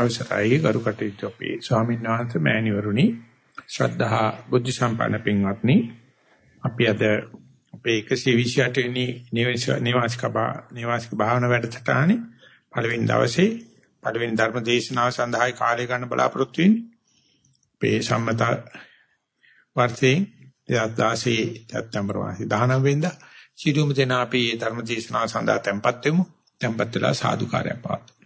අවසරයි ගරු කටයුතු අපේ ස්වාමීන් වහන්සේ මෑණිවරුනි ශ්‍රද්ධා බුද්ධ සම්පන්න පින්වත්නි අපි අද අපේ 128 වෙනි නිවාසික නිවාසික භාවනා වැඩසටහනේ පළවෙනි දවසේ පළවෙනි ධර්ම දේශනාව සඳහායි කාලය ගන්න බලාපොරොත්තු වෙන්නේ. මේ සම්මත වර්ෂයෙන් 2016 සැප්තැම්බර් මාසේ 19 වෙනිදා සිටුම දෙනා අපි මේ ධර්ම දේශනාව සඳහා tempත් වෙමු. tempත් වෙලා සාදුකාරයක් පවත්වමු.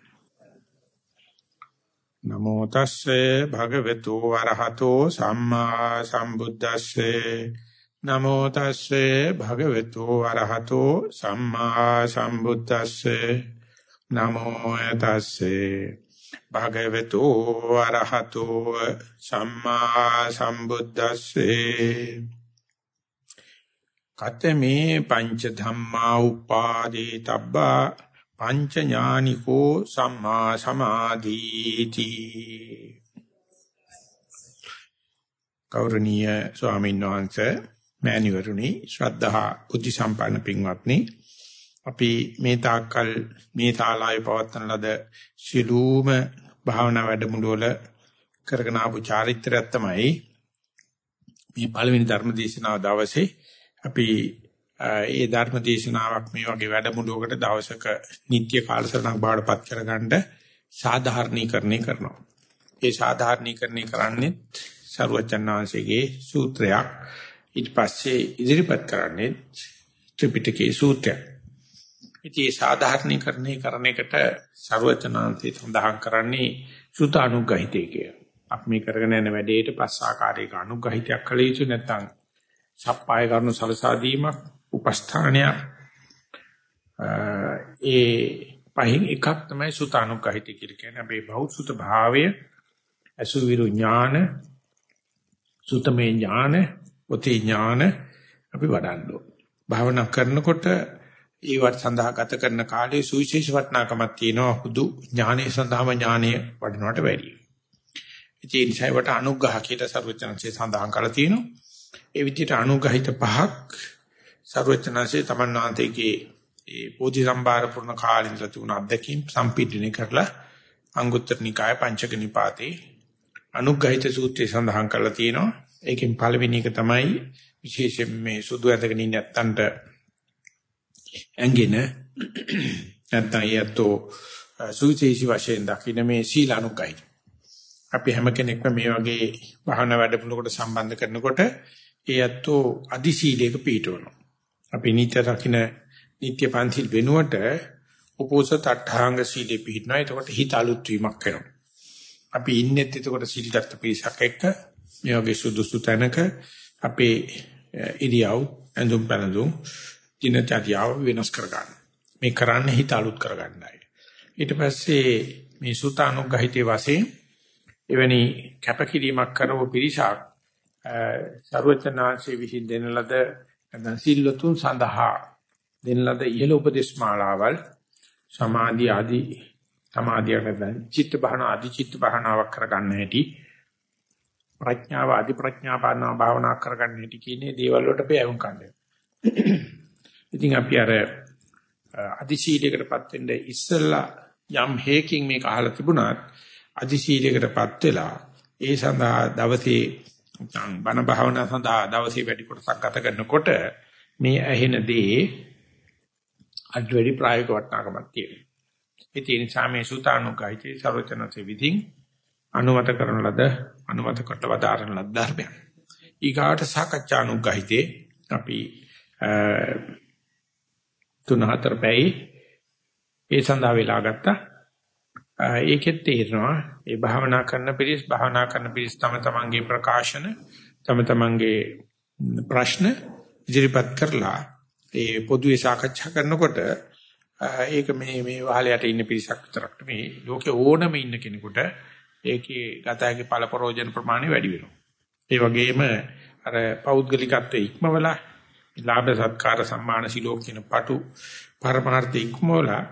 නමෝ තස්සේ භගවතු වරහතෝ සම්මා සම්බුද්දස්සේ. නමෝ තස්සේ භගවතු වරහතෝ සම්මා සම්බුද්දස්සේ. නමෝ තස්සේ භගවතු වරහතෝ සම්මා සම්බුද්දස්සේ. කතමේ පංච ධම්මා උපාදී තබ්බා පංච ඥානිකෝ සම්මා සමාධීති. කෞරණීය ස්වාමීන් වහන්සේ මෑණිවරුනි ශ්‍රද්ධා බුද්ධ සම්පන්න පින්වත්නි අපි මේ තාක්කල් මේ ශාලාවේ පවත්වන ලද සිළුම භාවනා වැඩමුළු වල කරගෙන ආපු චාරිත්‍රයක් තමයි මේ පළවෙනි ධර්ම දේශනාව දවසේ අපි ඒ ධර්ම දේශනාවක් මේ වගේ වැඩමුළුවකට දවසක නිත්‍ය කාලසටහනක් බාඩපත් කරගන්න සාධාරණීකරණය කරනවා. ඒ සාධාරණීකරණය කරන්නේ සරුවචනාංශයේ සූත්‍රයක්. ඊට පස්සේ ඉදිරිපත් කරන්නේ ත්‍රිපිටකයේ සූත්‍රයක්. ඉතින් සාධාරණීකරණය කරන එකට සරුවචනාංශය සඳහන් කරන්නේ සුත අනුග්‍රහිතය කිය. අපි මේ කරගෙන යන වැඩේට පස් ආකාරයක අනුග්‍රහිතයක් කළ යුතු නැත්නම් සප්පාය කරනු සලසා දීමක් උපස්ථානයක් ඒ පහින් එකක් තමයි සුතානුග්‍රහිත කියලා කියන්නේ අපේ බෞද්ධ භාවය අසුවිරු ඥාන සුතමේ ඥාන ඔතේ ඥාන අපි වඩන්න ඕන. භාවනා කරනකොට ඒවට සඳහා ගත කරන කාලයේ සුවිශේෂ වටිනාකමක් තියෙනවා හුදු ඥානයේ සඳහාම ඥානයේ වඩනවට වැඩියි. ඒ නිසා වට අනුග්‍රහ කියලා සර්වචනසේ සඳහන් කරලා තියෙනවා. ඒ විදිහට අනුග්‍රහිත පහක් සර්වචනසේ තමන්වාන්තේගේ ඒ පෝධි සම්භාර පුරණ කාලින්ද තිබුණ අධ්‍යක්ීම් සම්පීඩනය කරලා අංගුත්තර නිකාය පංචක නිපාතේ අනුග්‍රහිත සූත්‍රය සඳහන් කරලා තියෙනවා. ඒකෙන් පළවෙනි එක තමයි විශේෂයෙන් මේ සුදු ඇඳගෙන ඉන්න නැත්තන්ට ඇඟෙන නැත්තම් යතෝ සුවිශේෂී වශයෙන් දකින්න මේ සීලානුග්‍රහිත. අපි හැම කෙනෙක්ම මේ වගේ භාවනා වැඩමුළුවකට සම්බන්ධ කරනකොට ඒ යතෝ අදි සීලයක පිටවනවා. අපි නිත්‍ය රකින්න නිත්‍ය පන්තිල් වෙනුවට උපෝසත අට්ඨාංග සීලෙ පිළිපදිනවා. එතකොට හිත අලුත් වීමක් වෙනවා. අපි ඉන්නෙත් එතකොට සීලගත පිරිසක් එක්ක මේ වගේ සුදුසු තැනක අපේ ඉරියව් ඇඳුම් පැනඳුම් දිනචර්යාව වෙනස් කර ගන්න. මේ කරන්නේ හිත අලුත් කර ගන්නයි. ඊට පස්සේ මේ සුත අනුග්‍රහිතේ වශයෙන් එවැනි කැපකිරීමක් කරව පිරිසක් සර්වචනාංශයේ විසින් දෙන ලද නැත්නම් සිල්ලතුන් සඳහා දෙන ලද ඉහළ උපදේශ මාලාවල් සමාධි ආදී සමාධිය නැත්නම් චිත්ත භාවන ආදී චිත්ත භාවනාවක් කරගන්න හැටි ප්‍රඥාව ආදී ප්‍රඥා භාවනා කරගන්න හැටි කියන්නේ දේවල් වලට පෑවුම් කන්නේ. ඉතින් අපි අර අදිශීලයකටපත් වෙන්න ඉස්සෙල්ලා යම් හේකින් මේක අහලා තිබුණත් අදිශීලයකටපත් වෙලා ඒ සඳහා දවසේ බණ භාවනා සඳහා දවසේ වැඩි කොටසක් ගත කරනකොට මේ ඇහෙන දේ අඩ වැඩි ප්‍රායෝගික වටිනාකමක් තියෙනවා. ඒ නිසා මේ සූතානුගායිතේ ਸਰවචනසේ විදිහින් අනුමත කරන ලද අනුමත කොට වදාරන ලද ධර්මයක්. ඊගාට සාකච්ඡානුගායිතේ අපි තුන හතර පැයි ඒ සඳහා වෙලා ගත්තා. ඒකෙත් තේරෙනවා ඒ භාවනා කරන පිරිස් භාවනා කරන පිරිස් තම තමන්ගේ ප්‍රකාශන තම තමන්ගේ ප්‍රශ්න ඉදිරිපත් කරලා ඒ පොදුවේ සාකච්ඡා කරනකොට ඒක මේ මේ වහලයට ඉන්න පිරිසක් විතරක් මේ ලෝකේ ඕනම ඉන්න කෙනෙකුට ඒකේ ගතයගේ ඵල ප්‍රෝජන ප්‍රමාණය වැඩි වෙනවා. ඒ වගේම අර පෞද්ගලිකත්වයේ ඉක්මවලා ලාභ සත්කාර සම්මාන සිලෝක කියන පටු පරමාර්ථ ඉක්මවලා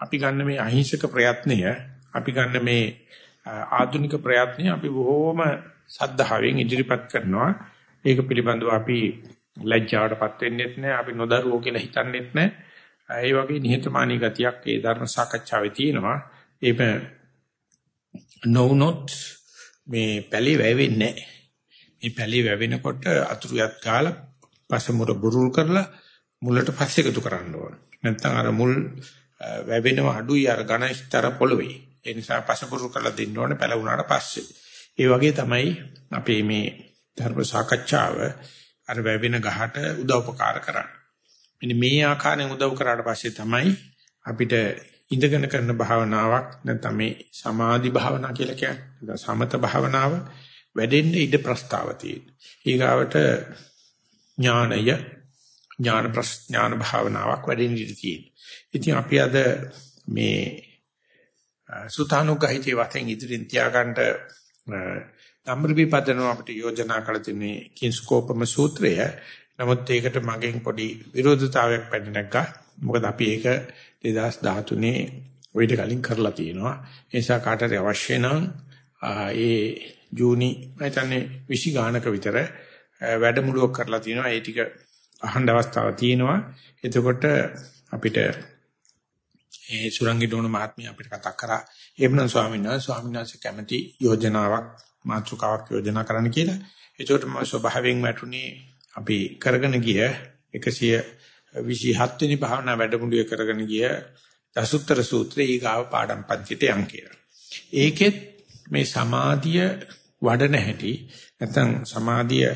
අපි ගන්න මේ අහිංසක ප්‍රයත්නය අපි ගන්න මේ ආධුනික ප්‍රයත්නය අපි බොහෝම සද්ධාවෙන් ඉදිරිපත් කරනවා. ඒක පිළිබඳව අපි ලැජ්ජාවටපත් වෙන්නෙත් නැහැ. අපි නොදරුවෝ කියලා හිතන්නෙත් නැහැ. ඒ වගේ නිහතමානී ගතියක් ඒ ධර්ම සාකච්ඡාවේ තියෙනවා. ඒක නොවුනොත් මේ පැලේ වැවෙන්නේ නැහැ. මේ පැලේ වැවෙනකොට අතුරුයක් ගාලා පසමුර බුරුල් කරලා මුලට පස්සේ එකතු කරන්න ඕන. නැත්නම් අර මුල් වැවෙනව අඩුයි අර ඝනස්තර පොළවේ. ඒ නිසා පසපුරු කරලා දෙන්න ඕනේ පැලුණාට පස්සේ. ඒ වගේ තමයි අපේ මේ ධර්ම සාකච්ඡාව අර වැවෙන ගහට උදව්පකාර කරන්නේ. මෙන්න මේ ආකාරයෙන් උදව් කරාට පස්සේ තමයි අපිට ඉඳගෙන කරන භාවනාවක් නැත්නම් මේ සමාධි භාවනා කියලා කියන්නේ සමත භාවනාව වැඩෙන්න ඉඩ ප්‍රස්තාව තියෙනවා. ඊගාවට ඥානය ඥාන ප්‍රඥාන භාවනාවක් වැඩෙන්න ඉඩ තියෙනවා. ඉතින් අපි අද මේ සුතානුගහිතේ වතෙන් ඉදිරින් තියාගන්න ධම්මවිපදනව අපිට යෝජනා කළ තියෙන්නේ කිංස්කෝපම සූත්‍රය. නමුත් ඒකට මගෙන් පොඩි විරෝධතාවයක් පැන නැග්ගා. මොකද අපි ඒක 2013 වෙයිට කලින් කරලා තියෙනවා. ඒ නිසා කාටරි අවශ්‍ය නම් ඒ ජූනි මම හිතන්නේ 20 ගානක විතර වැඩමුළුවක් කරලා තියෙනවා. ඒ ටික අහන්න අවස්ථාවක් තියෙනවා. එතකොට අපිට ඒ සුරංගි ඩෝන මහත්මිය අපිට කතා කරා එම්නම් ස්වාමීන් වහන්සේ ස්වාමීන් වහන්සේ කැමති යෝජනාවක් මාතෘකාවක් යෝජනා කරන්න කියලා. ඒකට මම ස්වභාවයෙන් වැටුනේ අපි කරගෙන ගිය 127 වෙනි භාවනා වැඩමුළුවේ කරගෙන ගිය දසුත්තර සූත්‍රයේ ඊගාව පාඩම් පන්තියට යන් කියලා. ඒකෙත් මේ සමාධිය වඩන හැටි නැත්නම් සමාධිය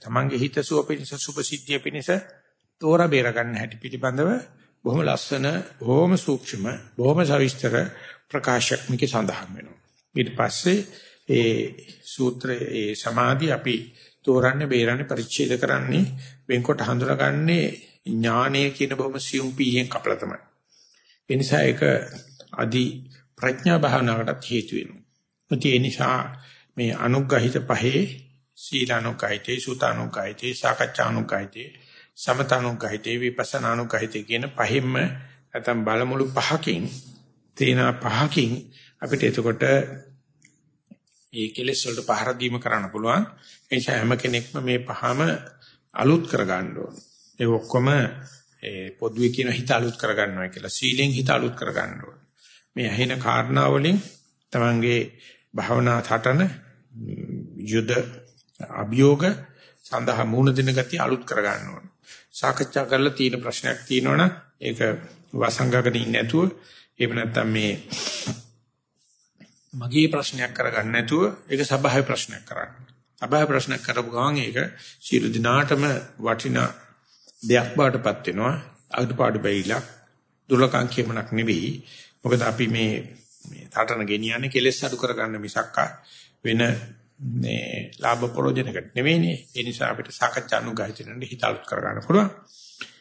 තමන්ගේ හිත සුව පිණිස සුභසිද්ධිය පිණිස තෝරා බේර ගන්න හැටි පිළිබඳව බොහොම ලස්සන, බොහොම සූක්ෂම, බොහොම සවිස්තර ප්‍රකාශයක් මේක සඳහන් වෙනවා. ඊට පස්සේ ඒ සූත්‍රයේ ඒ සමාධි අපි තෝරන්නේ බේරන්නේ පරිච්ඡේද කරන්නේ වෙන්කොට හඳුනාගන්නේ ඥානය කියන බොහොම සියුම් පීයෙන් කපලා තමයි. ඒ නිසා ඒක අදි ප්‍රඥා භාවනාවකට හේතු වෙනවා. ඒ නිසා මේ අනුග්‍රහිත පහේ සීලානුග්‍රහිතේ සුතානුග්‍රහිතේ සාකච්ඡානුග්‍රහිතේ සමතනුග්‍රහිතේ විපස්සනානුග්‍රහිතේ කියන පහින්ම නැත්නම් බලමුළු පහකින් තේන පහකින් අපිට එතකොට ඒ කෙලෙස් වලට පහර දීම කරන්න පුළුවන්. ඒ නිසා හැම කෙනෙක්ම මේ පහම අලුත් කරගන්න ඕන. ඒ ඔක්කොම ඒ පොදුවේ කියන හිත අලුත් කරගන්නවා කියලා සීලෙන් හිත අලුත් කරගන්න ඕන. මේ ඇහෙන කාරණා වලින් තමන්ගේ භාවනා thටන යුද අභියෝග සඳහා මූණ දෙන ගතිය අලුත් කරගන්න ඕන. සාකච්ඡා කරලා තියෙන ප්‍රශ්නයක් තියෙනවනම් ඒක වසංගකට ඉන්නේ නැතුව එහෙම නැත්නම් මේ මගේ ප්‍රශ්නයක් කරගන්න නැතුව ඒක සභාවේ ප්‍රශ්නයක් කරන්න. සභාවේ ප්‍රශ්නයක් කරපු ගමන් ඒක සියලු දිනාටම වටිනා දෙයක් බාටපත් වෙනවා. අදුපාඩු බැයිලා දුර්ලකම් කියමනක් නෙවෙයි. මොකද අපි මේ මේ තාටන ගෙනියන්නේ කෙලෙස් අඩු කරගන්න මිසක්කා වෙන මේ ලාභ ප්‍රයෝජනකට නෙවෙයිනේ. ඒ නිසා අපිට සාකච්ඡා අනුගහිතෙන්න හිත අලුත් කරගන්න පුළුවන්.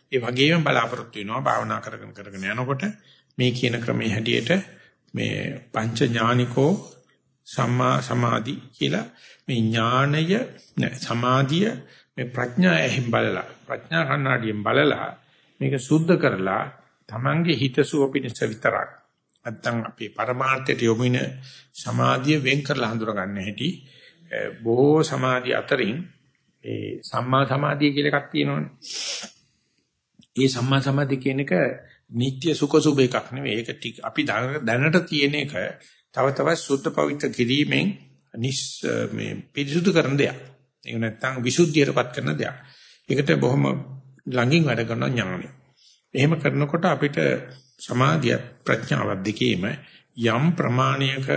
ඒ වගේම බලාපොරොත්තු වෙනවා භාවනා කරගෙන කරගෙන යනකොට මේ කියන ක්‍රමයේ හැටියට මේ පංච ඥානිකෝ සම්මා සමාධි කියලා මේ ඥානය සමාධිය මේ ප්‍රඥා එහෙන් බලලා ප්‍රඥා කණ්ණාඩියෙන් බලලා මේක සුද්ධ කරලා Tamange හිතසුව පිණිස විතරක් නැත්තම් අපේ පරමාර්ථයට යොමු වෙන සමාධිය වෙන් කරලා හඳුනා ගන්න හැටි බොහෝ සමාධි අතරින් ඒ සම්මා සමාධිය කියලා එකක් තියෙනවනේ. ඒ සම්මා සමාධිය කියන එක නিত্য සුඛ සුභ එකක් නෙවෙයි. ඒක ටික අපි දැනට තියෙන එක තව තවත් සුද්ධ පවිත්‍ර කිරීමෙන් නිස් මේ පිරිසුදු කරන දෙයක්. ඒක නැත්තම් විසුද්ධියටපත් කරන දෙයක්. ඒකට බොහොම ළඟින් වැඩ කරන ඥානය. එහෙම කරනකොට අපිට සමාධිය ප්‍රඥාවත් දෙකේම යම් ප්‍රමාණයක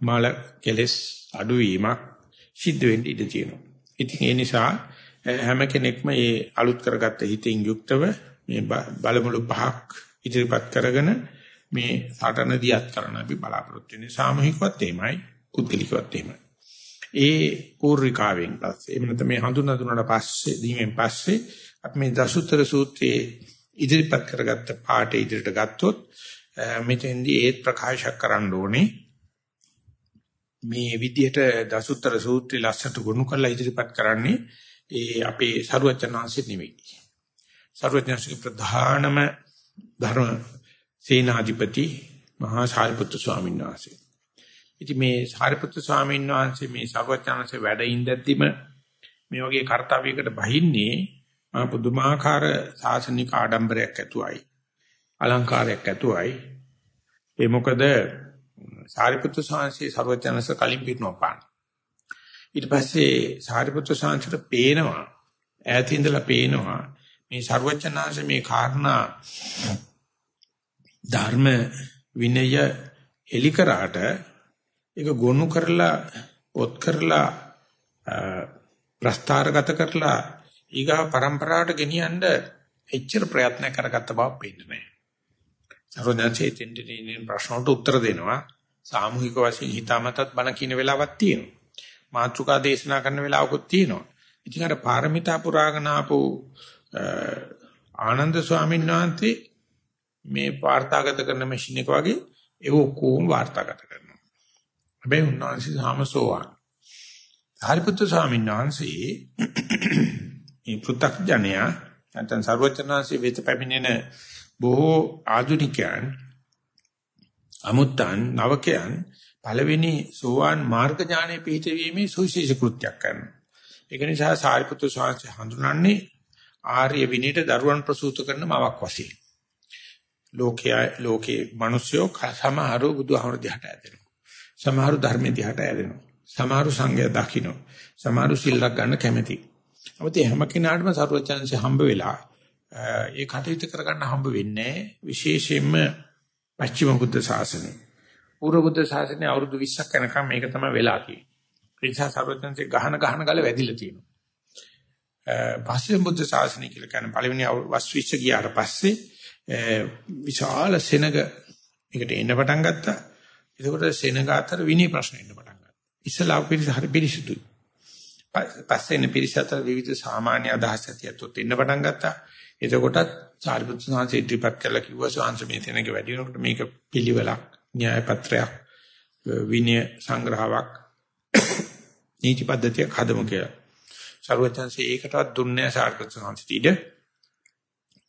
මල කෙලස් අඩුවීමක් සිද්ධ වෙන්න ඉඩ තියෙනවා. ඉතින් ඒ නිසා හැම කෙනෙක්ම මේ අලුත් කරගත්ත හිතෙන් යුක්තව මේ බලමුළු පහක් ඉදිරිපත් කරගෙන මේ සටන දියත් කරන්න අපි බලාපොරොත්තු වෙන්නේ සාමූහිකවත් එහෙමයි පුද්ගලිකවත් එහෙමයි. ඒ පූර්විකාවෙන් පස්සේ එහෙම නැත්නම් මේ හඳුනා දුන්නාට පස්සේ දීමෙන් පස්සේ අපි මේ දසුතර සූත්‍රයේ ඉදිරිපත් කරගත්ත පාඩේ ඉදිරියට ගත්තොත් මෙතෙන්දී ඒත් ප්‍රකාශ කරන්න ඕනේ මේ විදිහට දසුත්තර සූත්‍රය ලස්සට ගොනු කරලා ඉදිරිපත් කරන්නේ ඒ අපේ සරුවචනාංශෙ නෙවෙයි. සරුවචනාංශික ප්‍රධානම ධර්ම සේනාධිපති මහා සාරිපුත්තු ස්වාමීන් වහන්සේ. ඉතින් මේ සාරිපුත්තු ස්වාමීන් වහන්සේ මේ සරුවචනාංශේ වැඩ ඉඳද්දිම මේ වගේ කාර්යයකට බහින්නේ මා පුදුමාකාර සාසනික ආඩම්බරයක් ඇතුවයි. අලංකාරයක් ඇතුවයි. ඒ මොකද ඕනේ. සාරිපුත්‍ර ස්වාමීන් සර්වඥාන්ස කලින් පිටනවා පාන. ඊට පස්සේ සාරිපුත්‍ර ස්වාමීන්ට පේනවා ඈත ඉඳලා පේනවා මේ සර්වඥාන්ස මේ කාරණා ධර්ම විනය එලිකරාට ඒක ගොනු කරලා පොත් කරලා ප්‍රස්තාරගත කරලා ඊගා પરම්පරාවට ගෙනියන්න එච්චර ප්‍රයත්න කරගත්ත බව පේන්නේ නැහැ. සර්වඥාන්සේ දෙන්නේ ප්‍රශ්නට උත්තර දෙනවා. සාමූහික වශයෙන් හිතාමතත් බණ කියන වෙලාවක් තියෙනවා. මාත්‍රිකා දේශනා කරන වෙලාවකුත් තියෙනවා. ඉතින් අර පාරමිතා පුරාගෙන ආපු ආනන්ද ස්වාමීන් වහන්සේ මේ වාර්තාගත කරන මැෂින් එක වගේ ඒක කොහොම වාර්තාගත කරනවා. හැබැයි උන්වහන්සේ සාමසෝවාන්. හරිපුත්තු ස්වාමීන් වහන්සේ මේ පෘථග්ජනයා නැත්නම් ਸਰවචනාංශී වෙත පැමිණෙන බොහෝ ආධුනිකයන් අමුත්තන් නවකයන් පළවෙනි සෝවාන් මාර්ග ඥානෙ පිහිටවීමේ සුවිශේෂ කෘත්‍යයක් කරනවා. ඒක නිසා සාරිපුත්‍ර ස්වාමීන් හඳුනන්නේ ආර්ය විනයට දරුවන් ප්‍රසූත කරන මවක් වශයෙන්. ලෝකයේ ලෝකේ මිනිස්සුયો සමහරව බුදුහමර දිහාට ඇදෙනවා. සමහරව ධර්ම දිහාට ඇදෙනවා. සමහරව සංඝය දකින්න. සමහරව සිල්ලක් ගන්න කැමැති. අමතේ හැම කෙනාටම සරුවචන්සේ හම්බ වෙලා ඒ කටයුතු කරගන්න හම්බ වෙන්නේ විශේෂයෙන්ම පස්චිම බුද්ධ ශාසනය. පූර්ව බුද්ධ ශාසනය අවුරුදු 20ක් යනකම් මේක තමයි වෙලා තියෙන්නේ. ඒ නිසා සරුවචන්සේ ගහන ගහන ගල වැදිලා තියෙනවා. පස්චිම බුද්ධ ශාසනය කියලා කියන්නේ පළවෙනි වස් 20 ගියාට පස්සේ විශාල සෙනග එකට එන්න පටන් ගත්තා. එතකොට සෙනග අතර විනී ප්‍රශ්න එන්න පටන් ගත්තා. ඉස්සලා පිරිස හරි පිරිසුදුයි. පස්සේ එන පිරිස අතර විවිධ සාමාන්‍ය අදහස් ඇතිවෙත් එන්න පටන් ගත්තා. එතකොටත් සාරිපුත්‍ර සාංශේ ඉදිරිපත් කළා කිව්වා සාංශ මේ තැනක වැඩි වෙනකොට මේක පිළිවෙලක් න්‍යාය පත්‍රයක් විනය සංග්‍රහයක් නීති පද්ධතියක් හදමු කියලා. සර්වඥාන්සේ ඒකටවත් දුන්නේ සාරිපුත්‍ර සාංශට ඉඩ.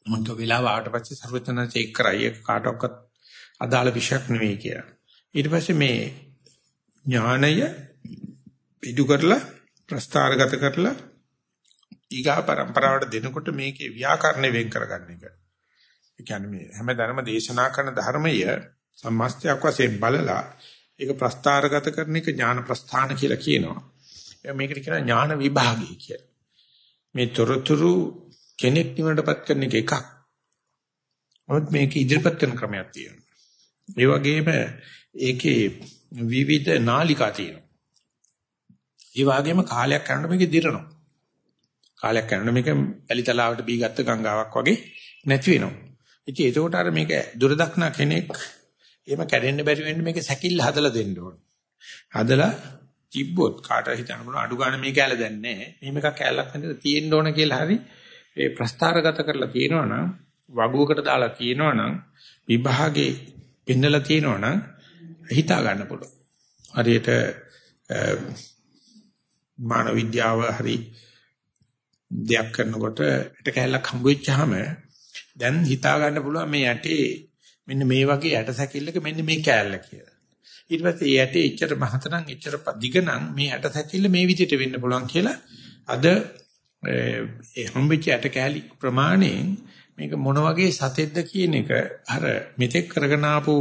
මොකද වෙලාව ආවට පස්සේ සර්වඥාන්සේ එක් කරයි ඒක කාටවත් අදාළ විශයක් නෙවෙයි කියලා. ඊට පස්සේ මේ ඥානය පිටු කරලා ප්‍රස්තාරගත කරලා ඊගා પરම්පරාවට දෙනකොට මේකේ ව්‍යාකරණ වෙන් කරගන්න එක. ඒ කියන්නේ මේ හැමදාම දේශනා කරන ධර්මය සම්මස්තයක් වශයෙන් බලලා ඒක ප්‍රස්තාරගත කරන එක ඥාන ප්‍රස්ථාන කියලා කියනවා. මේකට කියනවා ඥාන විභාගය කියලා. මේ තොරතුරු කෙනෙක් නිවනටපත් කරන එක එකක්. නමුත් මේක ඉදිරිපත් කරන ක්‍රමයක් තියෙනවා. ඒ වගේම ඒකේ විවිධ නාලිකා තියෙනවා. ඒ වගේම කාලයක් යනකොට මේක දිරනවා. කාලයක් යනකොට මේක පැලිතලාවට බී ගත්ත ගංගාවක් වගේ නැති වෙනවා. ඉතින් ඒකට අර මේක දුරදක්න කෙනෙක් එහෙම කැඩෙන්න බැරි වෙන්න මේක සැකිල්ල හදලා දෙන්න ඕන. හදලා තිබ්බොත් කාට හිතන්න පුළුවන් අඩු ගන්න මේ කැල දැන් නැහැ. මෙහෙම එකක් කැලක් නැතිද තියෙන්න ඕන කියලා හරි ඒ ප්‍රස්තාරගත කරලා තියෙනවනම් වගුවකට දාලා තියෙනවනම් විභාගේ පෙන්නලා තියෙනවනම් හිතා ගන්න පුළුවන්. හරියට මානව විද්‍යාව හරි දෙයක් කරනකොට යට කැලක් හම්බ වෙච්චාම දැන් හිතා ගන්න පුළුවන් මේ යටේ මෙන්න මේ වගේ යට සැකිල්ලක මෙන්න මේ කැලල කියලා. ඊට පස්සේ යටේ එච්චර මහතනම් එච්චර දිගනම් මේ යට සැකිල්ල මේ විදිහට වෙන්න පුළුවන් කියලා අද ඒ හම්බෙච්ච යට කැලි ප්‍රමාණයෙන් මේක මොන වගේ සතෙක්ද කියන එක අර මෙතෙක් කරගෙන ආපු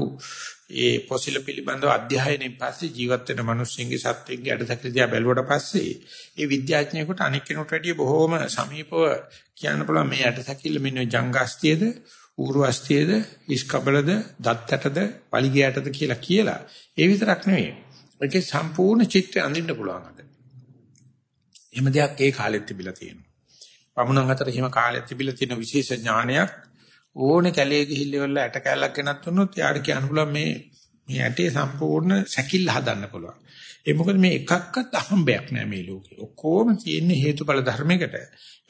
ඒ පොසිල පිළිබඳව අධ්‍යයනයෙන් පස්සේ ජීවත් වෙන මිනිස්සුන්ගේ සත්වෙන්ගේ අඩසකලිය බැලුවට පස්සේ ඒ විද්‍යාඥයෙකුට අනික් කෙනෙකුට වැඩිය බොහෝම සමීපව කියන්න පුළුවන් මේ අඩසකලිය මෙන්න ජංගාස්තියද ඌර්වස්තියද ඉස්කබලද දත්තටද පලිගයටද කියලා කියලා ඒ විතරක් නෙවෙයි ඒකේ සම්පූර්ණ චිත්‍රය අඳින්න පුළුවන් අද. එහෙම දෙයක් ඒ කාලෙත් තිබිලා තියෙනවා. පමුණන් අතර එහෙම කාලෙත් තිබිලා තියෙන විශේෂ ඥානයක් ඕනේ කැලේ ගිහිල්ලා ඇට කැලක් ගෙනත් දුන්නොත් යාට කියන්න පුළුවන් මේ මේ ඇටේ සම්පූර්ණ සැකිල්ල හදන්න පුළුවන්. ඒ මොකද මේ එකක්වත් අහම්බයක් නෑ මේ ලෝකේ. ඔක්කොම තියෙන්නේ හේතුඵල ධර්මයකට.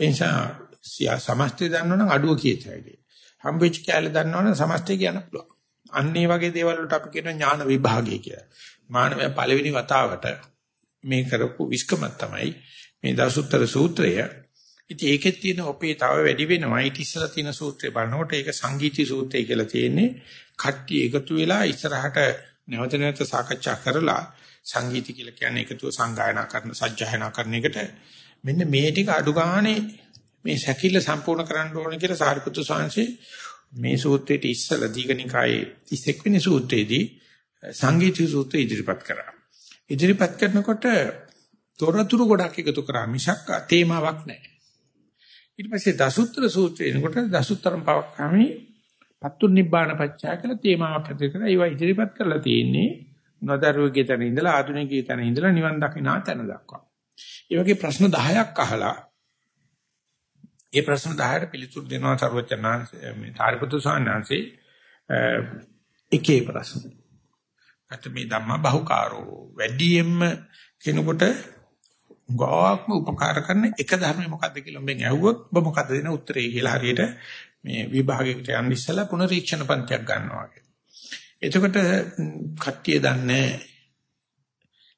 ඒ නිසා සමස්තය දන්නවනම් අඩුව කියතයි. හම්බෙච්ච කැලේ දන්නවනම් සමස්තය කියන්න පුළුවන්. අන්න ඒ වගේ දේවල් වලට අපි කියන ඥාන විභාගය කියලා. මානවය පළවෙනි වතාවට මේ කරපු විස්කමක් තමයි මේ දසුත්තර සූත්‍රය ඉතින් ඒකෙත් තියෙන ඔපේ තව වැඩි වෙනවා. ඊට ඉස්සලා තියෙන සූත්‍රය බලනකොට ඒක සංගීති සූත්‍රය කියලා තියෙන්නේ. කට්ටිය එකතු වෙලා ඉස්සරහට නැවත නැවත සාකච්ඡා කරලා සංගීති කියලා කියන්නේ එකතුව සංගායනා කරන සජ්ජායනා කරන එකට මෙන්න මේ ටික අඩු ගානේ මේ සැකිල්ල සම්පූර්ණ කරන්න ඕන කියලා සාරිපුත්‍ර ස්වාමීන් මේ සූත්‍රයේ ඉස්සලා දීගනිකායේ 31 වෙනි සූත්‍රයේදී සංගීත සූත්‍රය ඉදිරිපත් කරා. ඉදිරිපත් කරනකොට තොරතුරු ගොඩක් එකතු කරා මිසක් තේමාවක් නැහැ. ඊට පස්සේ දසුත්‍ර සූත්‍රය එනකොට දසුත්තරම් පවක්කාමි පත්තු නිබ්බාන පච්චා කියලා තේමාවක් ඇති කරලා ඒවා ඉදිරිපත් කරලා තියෙන්නේ නදරුවගේ තැන ඉඳලා ආධුනිකයේ තැන ඉඳලා නිවන් දකිනා තැන දක්වා. ඒ වගේ ප්‍රශ්න 10ක් අහලා ඒ ප්‍රශ්න 10ට පිළිතුරු දෙනවා සර්වචනාංශ මේ තාරිපුත්තු සාන්නාංශේ එකේ ප්‍රශ්න. අත මේ ධම්ම බහුකාරෝ වැඩියෙන්ම කෙනෙකුට ගාක්ම උපකාර කරන එක ධර්මය මොකද්ද කියලා මම ඇහුවොත් ඔබ මොකද්ද දෙන උත්තරේ කියලා හරියට මේ විභාගයකට යන්න ඉස්සලා පුනරීක්ෂණ පන්තියක් ගන්නවා වගේ. එතකොට කට්ටිය දන්නේ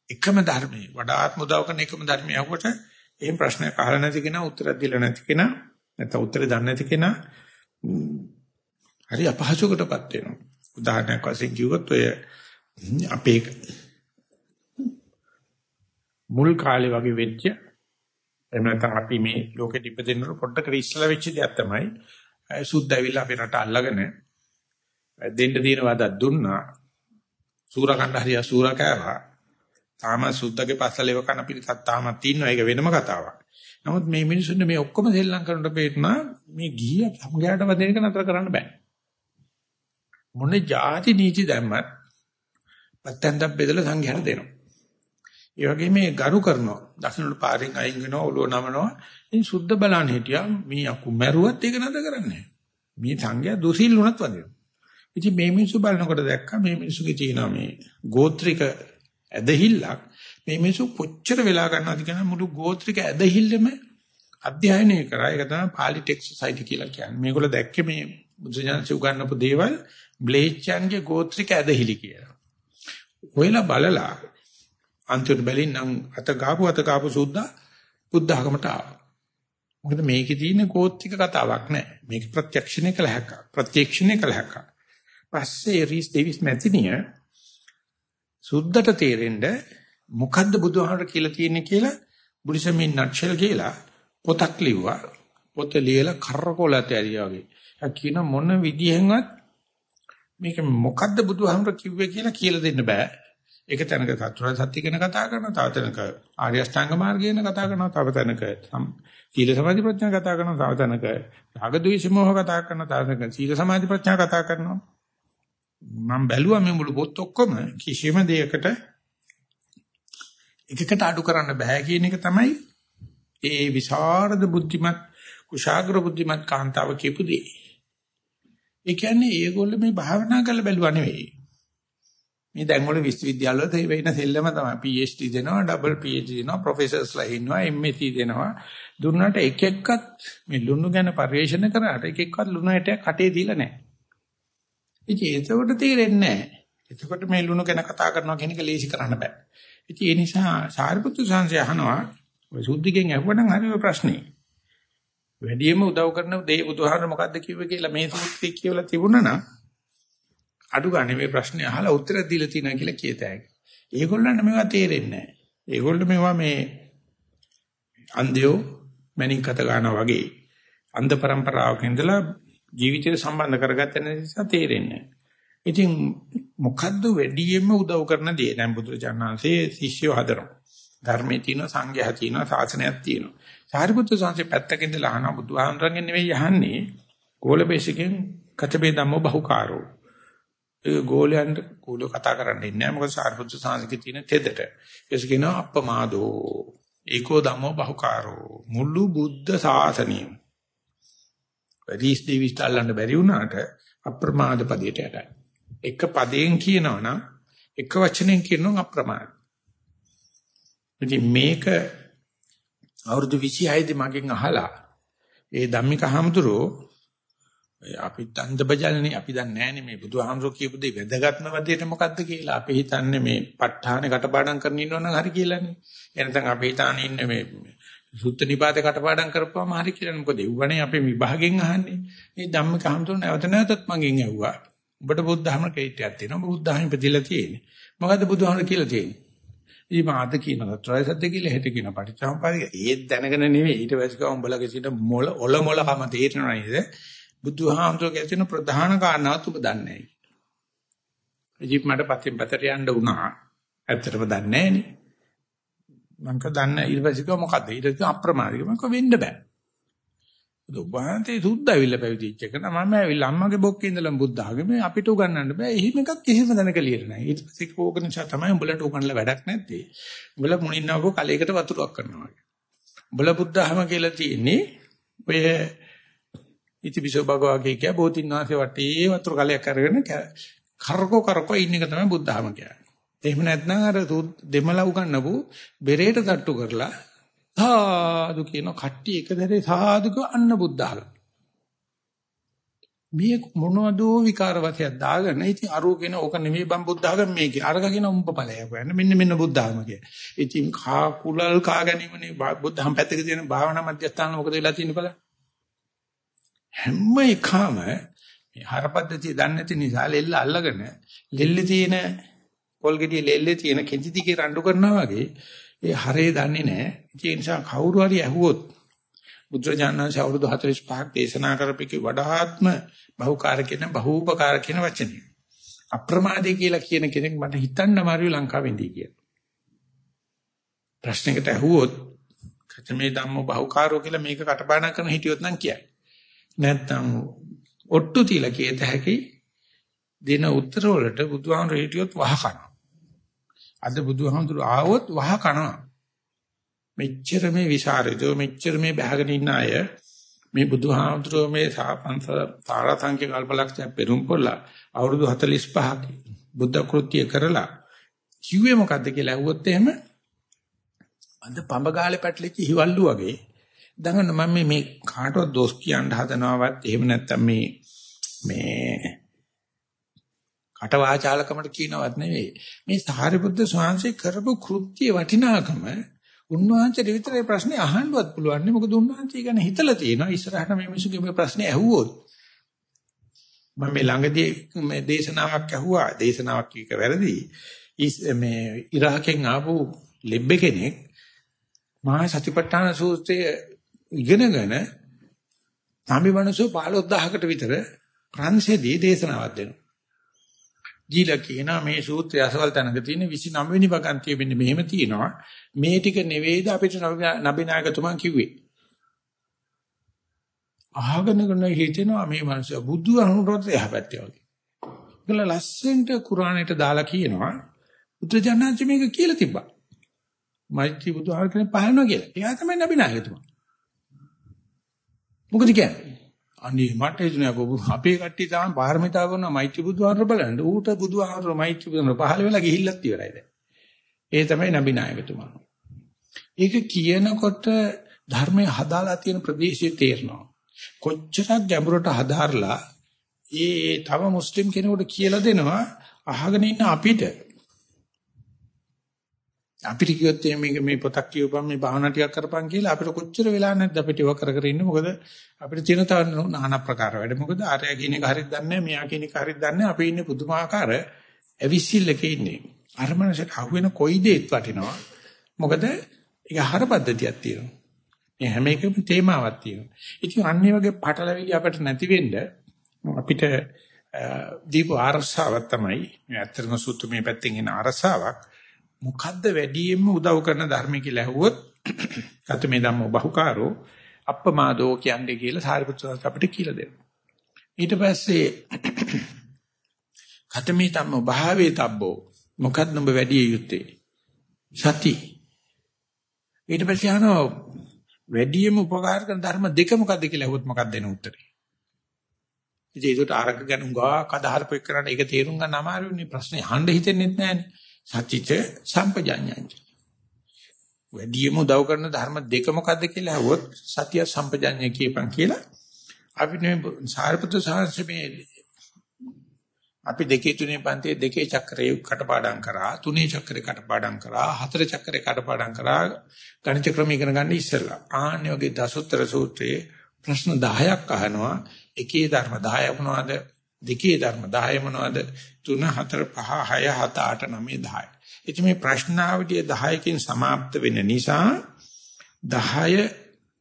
එකම ධර්මයේ වඩාත් මුදව කරන එකම ධර්මයේ අහුවට එහෙම ප්‍රශ්නයක් අහලා නැති කෙනා උත්තර දෙලා නැති කෙනා නැත්නම් උත්තර දන්නේ නැති කෙනා හරි අපහසුකටපත් වෙනවා. උදාහරණයක් වශයෙන් කිව්වොත් ඔය අපේ මුල් කාලේ වගේ වෙච්ච එහෙම නැත්නම් අපි මේ ලෝකෙ ඉපදෙනකොට පොඩ්ඩක් ඉස්සලා වෙච්ච දෙයක් තමයි සුද්ධ ඇවිල්ලා අපේ රට අල්ලගෙන දෙන්න දින වදක් දුන්නා සූරකණ්ඩ හරිය සූර කෑවා. තාම සුද්ධගේ පස්සලේව කන පිළිසත් තාමත් තියෙනවා ඒක වෙනම කතාවක්. නමුත් මේ මිනිසුන්ට මේ ඔක්කොම සෙල්ලම් කරනකොට පේනවා මේ ගිහිය සමගයාට වදින එක නතර කරන්න බෑ. මොනේ ಜಾති නීති දැම්මත් පත්තෙන්දක් බෙදලා සංඝයාට දෙනවා. ඒ වගේ මේ ගරු කරනවා. දකුණට පාරෙන් අයින් වෙනවා ඔළුව නමනවා. ඉතින් සුද්ධ බලන්න හිටියා මේ අකු මැරුවත් ඒක නතර කරන්නේ මේ සංඝයා දුසිල් වුණත් වදිනවා. ඉතින් මේ මිනිස්සු බලනකොට දැක්කා මේ මිනිස්සුගේ තියෙනවා මේ ගෝත්‍රික ඇදහිල්ලක් මේ මිනිස්සු කොච්චර වෙලා ගන්නවද කියන මුළු ගෝත්‍රික ඇදහිල්ලම අධ්‍යයනය කරා. ඒක තමයි පාලි ටෙක්ස් සොසයිටි කියලා කියන්නේ. මේගොල්ලෝ දැක්කේ මේ බුදුජානක උගන්වපු දේවල් බ්ලේච්චන්ගේ ගෝත්‍රික ඇදහිලි කියලා. ඔයලා බලලා අන්තිමට බැලින් නම් අත ගාපු අත ගාපු සුද්දා බුද්ධ ආගමට ආවා. මොකද මේකේ තියෙන ගෝත්‍රික කතාවක් නෑ. මේක ප්‍රත්‍යක්ෂණය කළ හැක. ප්‍රත්‍යක්ෂණය කළ හැක. පස්සේ රීස් ඩේවිස් මැතිනිය සුද්ධට තේරෙන්න මොකද්ද බුදුහාමර කියලා තියෙන්නේ කියලා බුලිසමින් නට්ෂල් කියලා පොතක් ලිව්වා. පොත ලියලා කරකොලත ඇරියා වගේ. ඒ කියන මොන විදිහෙන්වත් මේක මොකද්ද බුදුහාමර කිව්වේ කියලා කියලා දෙන්න බෑ. ඒක තැනක චතුරාර්ය සත්‍ය ගැන කතා කරනවා, තව තැනක ආර්ය අෂ්ටාංග මාර්ගය ගැන කතා කරනවා, තව තැනක සීල සමාධි ප්‍රඥා කතා කරනවා, තව තැනක රාග ද්වේෂ මොහ කතා කරනවා, තව තැනක සීල සමාධි ප්‍රඥා කතා කරනවා. මම බැලුවා මේ මුළු පොත් ඔක්කොම කිසිම දෙයකට එකකට අඩු කරන්න බෑ කියන එක තමයි ඒ විසරද බුද්ධිමත් කුශාග්‍ර බුද්ධිමත් කාන්තාව කියපු දේ. ඒ කියන්නේ ඒගොල්ලෝ මේ භාවනා කරලා බැලුවා නෙවෙයි. මේ දැන් වල විශ්වවිද්‍යාල වල වෙන සෙල්ලම තමයි PhD දෙනවා, double PhD දෙනවා, professors-ලා ඉන්නවා, MSc දෙනවා. දුන්නට එක එක්කත් මේ ලුණු ගැන පරිශන කරාට එක එක්කත් ලුණු ඇටයක් කටේ දීලා නැහැ. ඉතින් ඒකට තේරෙන්නේ නැහැ. එතකොට මේ ලුණු ගැන කතා කරනවා කියන එක ලේසි කරන්න බෑ. ඉතින් ඒ නිසා සාරිපුත්තු සංසය අහනවා ඔය සුද්ධිගෙන් අහුවනම් හරි ඔය ප්‍රශ්නේ. වැඩියෙන්ම උදව් කරන දේ බුදුහාමර මොකද්ද කිව්වේ කියලා මේ සූත්‍රය කියවලා තිබුණා නම් අඩු ගන්න මේ ප්‍රශ්නේ අහලා උත්තර දීලා තියෙනවා කියලා කියතයි. ඒගොල්ලන්ට මේවා තේරෙන්නේ නැහැ. ඒගොල්ලෝ මේවා මේ අන්ධයෝ මැනින් කත ගන්නවා වගේ අන්ධ પરම්පරාවක ඉඳලා ජීවිතයට සම්බන්ධ කරගත්ත නිසා තේරෙන්නේ ඉතින් මොකද්ද වැඩියෙන්ම උදව් කරන දේ? දැන් බුදුරජාණන්සේ ශිෂ්‍යව හදනවා. ධර්මයේ තියෙනවා, සංඝයා තියෙනවා, ශාසනයක් තියෙනවා. සාරිපුත්‍ර සංසේ පැත්තක ඉඳලා අහන බුදුහාමරගෙන් නෙවෙයි අහන්නේ. ගෝලබේසිකෙන් කතබේ ධම්ම බහුකාරෝ. ඒ ගෝලයන්ට කූල කතා කරන්නේ නැහැ. මොකද සාරිපුත්‍ර සංසේගේ තියෙන තෙදට. ඒස් කියනවා අප්පමාදෝ. ඒකෝ ධම්ම බහුකාරෝ. මුළු බුද්ධ ශාසනයම රීස් ඩේවිස් අල්ලන්න බැරි වුණාට අප්‍රමාද පදයට යටයි. එක පදයෙන් කියනවනම් එක වචනෙන් කියනනම් අප්‍රමාද. ඉතින් මේක අවුරුදු 26 දී මගෙන් අහලා ඒ ධම්මික හාමුදුරුවෝ අපි දන්ද බජල්නේ අපි දන්නේ නැහනේ මේ බුදුහාමුදුරුවෝ කියපු දේ වැදගත්ම වදේට මොකද්ද කියලා. අපි හිතන්නේ මේ ප ဋ ාහනේ කටපාඩම් කරගෙන ඉන්නවනම් හරි කියලානේ. එනතන් අපි හිතානේ ඉන්නේ මේ සුත්ත නිපාතේ කටපාඩම් කරපුවාම හරි කියලා. මොකද එව්වනේ අපේ විභාගෙන් අහන්නේ. මේ ධම්මික හඳුන නැවත නැවතත් මගෙන් ඇහුවා. ඔබට බුද්ධ ධර්ම ක්‍රේටියක් තියෙනවා. බුද්ධ ධර්ම ඉපදිලා තියෙන්නේ. මොකද්ද බුදුහාමර කියලා තියෙන්නේ? ඉතින් මාද කියනවා ත්‍රය සත්‍ය කියලා හෙට කියන පටිච්චසමුපාදික ඒත් දැනගෙන නෙවෙයි ඊට පස්සේ කව උඹලගේ සිට මොල ඔල මොල කම තේරෙනවා නේද? බුදුහාමර කියන ප්‍රධාන කාරණාවත් ඔබ දන්නේ නැහැ. ඉතින් මට පස්සෙන් පැතට යන්න වුණා. ඇත්තටම දන්නේ නැහනේ. මං කව දන්න ඊට පස්සේ කිව්වා මොකද්ද? ඊට පස්සේ අප්‍රමාදික මං කව වෙන්න බෑ. දුබ්බහන්තේ සුද්ධ ඇවිල්ලා පැවිදිච්ච එක නම මම ඇවිල්ලා අම්මගේ බොක්කේ ඉඳලා බුද්ධ ආගමේ අපිට උගන්වන්න බෑ. එහෙම එකක් කිසිම දැනක ලියලා නැහැ. ඊට පස්සේ කෝක නිසා තමයි උඹලට උගන්වලා වැඩක් නැත්තේ. උඹලා මුණින්නවකෝ කලයකට වතුරක් කරනවා වගේ. උඹලා බුද්ධ ආගම කියලා තියෙන්නේ ඔය ඉතිපිසෝ භගවාගේ කිය බෝතින් වාසේ වටේ වතුර කලයක් අරගෙන කරකෝ කරකෝ ඉන්න එක තමයි බුද්ධ ආගම කියන්නේ. එහෙම නැත්නම් අර දෙමළ උගන්නපු බෙරේට තට්ටු කරලා සාදු කියන කට්ටිය එක දරේ සාදු කිය අන්න බුද්ධහල. මේ මොනවදෝ විකාරවතයක් දාගෙන ඉතින් අරෝ කියන ඕක නෙමෙයි බම් බුද්ධහගම මේක. අරක කියන උඹ ඵලයක් වෙන්න මෙන්න මෙන්න බුද්ධහම කිය. ඉතින් කා කුලල් කා ගැනීමනේ බුද්ධහම පැත්තක තියෙන භාවනා මධ්‍යස්ථාන මොකද වෙලා තියෙන්නේ බලන්න. හැම එකම මේ හරපද්ධතිය දන්නේ නැති නිසා ලෙල්ල අල්ලගෙන ලෙල්ලේ තියෙන පොල් ගෙඩිය ලෙල්ලේ තියෙන කෙඳි දිගේ රණ්ඩු කරනවා වගේ ඒ හරේ දන්නේ නැහැ. ඒ නිසා කවුරු හරි ඇහුවොත් බුදුරජාණන්සේ අවුරුදු 45ක් දේශනා කරපිකේ වඩාත්ම බහුකාර කියන බහූපකාර කියන වචනේ. අප්‍රමාදී කියලා කියන කෙනෙක් මට හිතන්න අමාරුයි ලංකාවෙන්දී කියලා. ප්‍රශ්නයකට ඇහුවොත් කතමේ ධම්ම බහුකාරෝ කියලා මේක කටපාඩම් කරන හිටියොත් නම් කියයි. නැත්තම් ඔට්ටු තියලා කියත හැකි දෙන උත්තර වලට බුදුහාමුදුරු හිටියොත් වහ කනවා. අද බුදුහාමුදුරු ආවොත් වහ කනවා. මෙච්චර මේ විසරදෝ මෙච්චර මේ බහගෙන ඉන්න අය මේ බුදුහාමුදුරුවෝ මේ සාපන්ස තාරාංශික කල්පලක්ෂය පෙරම් පොළා අවුරුදු 45ක් බුද්ධ කෘත්‍ය කරලා කිව්වේ මොකද්ද කියලා ඇහුවොත් එහෙම අද පඹගාලේ පැටලිච්ච හිවල්ලු වගේ දඟන මම මේ කාටවත් දොස් කියන්න හදනවවත් එහෙම නැත්තම් මේ මේ කටවාචාලකමට කියනවත් නෙවෙයි. මේ සාරිපුත්‍ර ස්වාමීන් කරපු කෘත්‍ය වටිනාකම උන්වහන්සේට විතරේ ප්‍රශ්නේ අහන්නවත් පුළුවන් නේ. මොකද උන්වහන්සේ ගැන හිතලා තියෙනවා. ඉස්සරහට මේ මිනිස්සුගේ මේ ප්‍රශ්නේ ඇහුවොත් මම මේ ළඟදී මේ දේශනාවක් ඇහුවා. දේශනාවක් කීක වැරදි. මේ ඉරාකෙන් ආපු ලෙබ්බ කෙනෙක් මහා සතිපට්ඨාන සූත්‍රය ඉගෙනගෙන සාමිවනසු 15000කට විතර ප්‍රංශෙදී දේශනාවක් දෙනවා. දීලා කියනවා මේ සූත්‍රය අසවල් තැනක තියෙන 29 වෙනි වගන්තිය මෙන්න මෙහෙම තියෙනවා. මේ ටික නෙවෙයිද අපිට නබිනායකතුමා කිව්වේ. අහගෙන කරන හිතෙනවා මේ මනුස්සයා බුදු අනුරත් එහා පැත්තේ වගේ. ඒකල ලස්සෙන්ට කුරාණයට දාලා කියනවා බුදුජානනාංශ මේක කියලා තිබ්බා. මෛත්‍රී බුදුහාර කෙනෙක් පහළනවා කියලා. එයා තමයි නබිනායකතුමා. මොකද කියන්නේ? අනේ මට හිතුණා කොබු අපේ කට්ටිය තාම පාරමිතා කරනවා මෛත්‍රී බුදුහාමර බලන්න. ඌට බුදුහාමර මෛත්‍රී බුදුහාමර පහළ වෙලා ගිහිල්ලත් ඉවරයි දැන්. ඒ තමයි නබි නායකතුමා. ඒක කියනකොට ධර්මයේ හදාලා තියෙන ප්‍රදේශයේ තේරෙනවා. කොච්චරක් ගැඹුරට හදාarලා ඒ තව මුස්ලිම් කෙනෙකුට කියලා දෙනවා අහගෙන ඉන්න අපිට අපිට කිව්වොත් මේ මේ පොතක් කියවපන් මේ භාවනා ටිකක් කරපන් කියලා අපිට කොච්චර වෙලා නැද්ද අපිට ඉව කර කර ඉන්න? මොකද අපිට තියෙන තව নানা ප්‍රකාර වැඩ. මොකද ආරය කියන එක හරියට දන්නේ නැහැ මෙයා කියන එක හරියට දන්නේ නැහැ. අපි ඉන්නේ පුදුමාකාර ඇවිස්සිල්ලක ඉන්නේ. අර මනසට අහුවෙන කොයි දෙයක් වටිනවා. මොකද ඒක හර පද්ධතියක් තියෙනවා. මේ හැම එකම තේමාවක් තියෙනවා. ඉතින් අන්නේ වගේ පටලවිලි අපිට නැති වෙන්න අපිට දීප ආරසාවක් තමයි. මේ ඇත්තම සූත්‍ර මේ පැත්තෙන් එන ආරසාවක් මොකද්ද වැඩියෙන්ම උදව් කරන ධර්ම කියලා ඇහුවොත් කතමේ ධම්ම බහුකාරෝ අප්පමාදෝ කියන්නේ කියලා සාරිපුත්‍ර අපිට කියලා දෙනවා. ඊට පස්සේ කතමේ ධම්ම භාවේ තබ්බෝ මොකද්ද නුඹ වැඩි යුත්තේ? සති. ඊට පස්සේ අහනවා වැඩියෙන්ම උපකාර කරන ධර්ම දෙක මොකද්ද කියලා ඇහුවොත් මොකක්ද දෙන උත්තරේ? ඉතින් ඒකට ආරක ගැන උඟා කදහරපු එක්කනට ඒක තේරුම් ගන්න අමාරුනේ ප්‍රශ්නේ අහන්න හිතෙන්නේ නැහැනේ. සත්‍චිත සම්පජඤ්ඤංච. වැඩිම උදව් කරන ධර්ම දෙක මොකද්ද කියලා අහුවොත් සතිය සම්පජඤ්ඤය කියපන් කියලා අපි මේ සාරිපුත්‍ර සාංශමේ අපි දෙකේ තුනේ පන්තියේ දෙකේ චක්‍රේ කටපාඩම් කරා තුනේ චක්‍රේ කටපාඩම් කරා හතර චක්‍රේ කටපාඩම් කරා ගණිත ක්‍රම ඉගෙන ගන්න ඉස්සෙල්ලා. ආන්නේ වගේ දසුත්තර සූත්‍රයේ ප්‍රශ්න 10ක් අහනවා. එකේ ධර්ම 10 මොනවද දෙකේ ධර්ම 10 මොනවද 3 4 5 6 7 8 9 10. ඉතින් මේ ප්‍රශ්නාවලිය 10කින් સમાપ્ત වෙන නිසා 10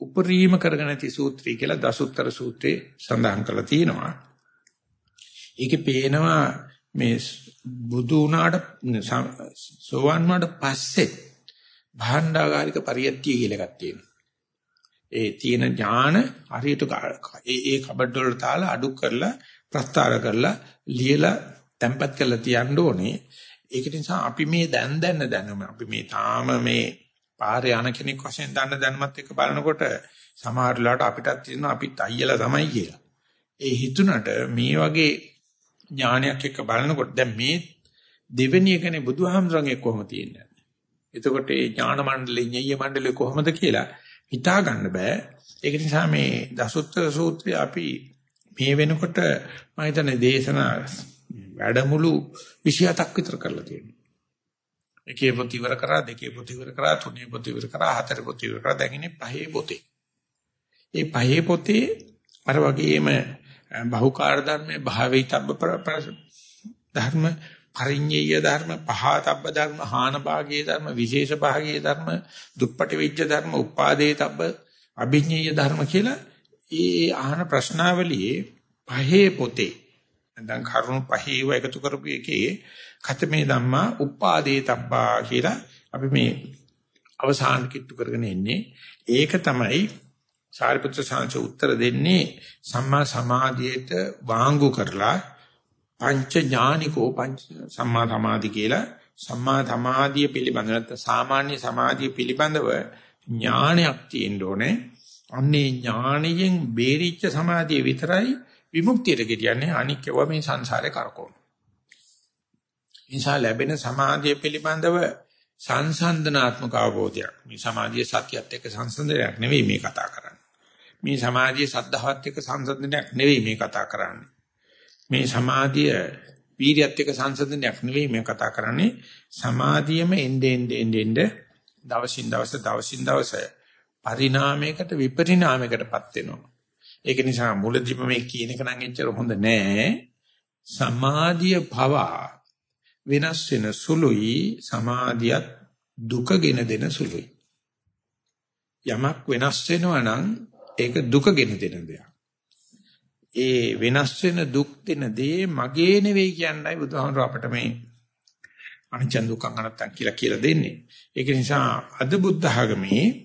උපරිම කරගෙන ඇති සූත්‍රය කියලා දසුත්තර සූත්‍රයේ සඳහන් කරලා තියෙනවා. ඒකේ පේනවා මේ බුදු වුණාට සෝවන් වුණාට පස්සේ භාණ්ඩාගාරික පරියත්තිය කියලා එකක් තියෙනවා. ඒ තියෙන ඥාන හරියට ඒ ඒ කබඩ වල තාලා අඩු කරලා ප්‍රස්තාර කරලා ලියලා තැම්පත් කරලා තියන්න ඕනේ. ඒක නිසා අපි මේ දැන් දැන දැනුම අපි මේ තාම මේ පාරේ යන කෙනෙක් වශයෙන් දන්න දැනුමත් එක්ක බලනකොට සමහර වෙලාවට අපිටත් තියෙනවා අපිත් අයියලා තමයි කියලා. ඒ හිතුණට මේ වගේ ඥානයක් එක්ක බලනකොට දැන් මේ දෙවෙනි එකනේ බුදුහාමරංගේ කොහොම තියෙන්නේ. එතකොට ඒ ඥාන මණ්ඩලේ ඤෙය්‍ය මණ්ඩලේ කොහොමද කියලා හිතා ගන්න බෑ. ඒක නිසා මේ දසුත්තර සූත්‍රය අපි මේ වෙනකොට මම හිතන්නේ දේශනා වැඩමුළු 27ක් විතර කරලා තියෙනවා. එකේ පොත ඉවර කරා දෙකේ පොත ඉවර කරා තුනේ පොත ඉවර කරා හතරේ පොත ඉවර කරා දැන් ඉන්නේ පහේ පොතේ. ඒ පහේ පොතේ අර වගේම බහුකාර්ය ධර්මයේ භාවිතබ්බ ධර්ම පරිඤ්ඤය ධර්ම පහතබ්බ ධර්ම හාන භාගයේ ධර්ම විශේෂ භාගයේ ධර්ම දුප්පටි විජ්ජ ධර්ම උපාදේතබ්බ අභිඤ්ඤය ධර්ම කියලා ඒ අහන ප්‍රශ්නාවලියේ පහේ පොතේ නැත්නම් කරුණු පහේව එකතු කරපු එකේ කතමේ ධම්මා උපාදේතබ්බා කියලා අපි මේ අවසාන කිට්ටු කරගෙන ඉන්නේ ඒක තමයි සාරිපුත්‍ර සාංශ උත්තර දෙන්නේ සම්මා සමාධියට වාංගු කරලා පංච ඥානිකෝ පංච සම්මා සමාධි කියලා සම්මා සමාධිය පිළිබඳව නැත්නම් සාමාන්‍ය සමාධිය පිළිබඳව ඥානයක් තියෙන්න ඕනේ. අන්නේ ඥාණයෙන් බේරිච්ච සමාධිය විතරයි විමුක්තියට කියන්නේ අනික් ඒවා මේ සංසාරේ කරකවන. නිසා ලැබෙන සමාධිය පිළිබඳව සංසන්දනාත්මක අවබෝධයක්. මේ සමාධිය සත්‍යයත් එක්ක සංසන්දනයක් නෙවෙයි මේ කතා කරන්නේ. මේ සමාධිය සද්ධාවත් එක්ක සංසන්දනයක් නෙවෙයි මේ කතා කරන්නේ. මේ සමාධිය වීර්යයත් එක්ක සංසන්දනයක් නෙවෙයි මේ කතා කරන්නේ සමාධියම එnde ende ende දවසින් දවස දවසින් දවස පරිණාමයකට විපරිණාමයකටපත් වෙනවා. ඒක නිසා මුලදිම මේ කියන එක නම් එච්චර හොඳ නෑ. සමාධිය පවා වෙනස් වෙන සුළුයි සමාධියත් දුකගෙන දෙන සුළුයි. යමක් වෙනස් වෙනවා නම් ඒක දුකගෙන දෙන දෙයක්. ඒ වෙනස් වෙන දුක් දෙන දේ මගේ නෙවෙයි කියන්නයි බුදුහාමර අපට මේ අනිච්ච දුක්ඛ අනත්තං කියලා කියලා දෙන්නේ. ඒක නිසා අද බුද්ධ ආගමේ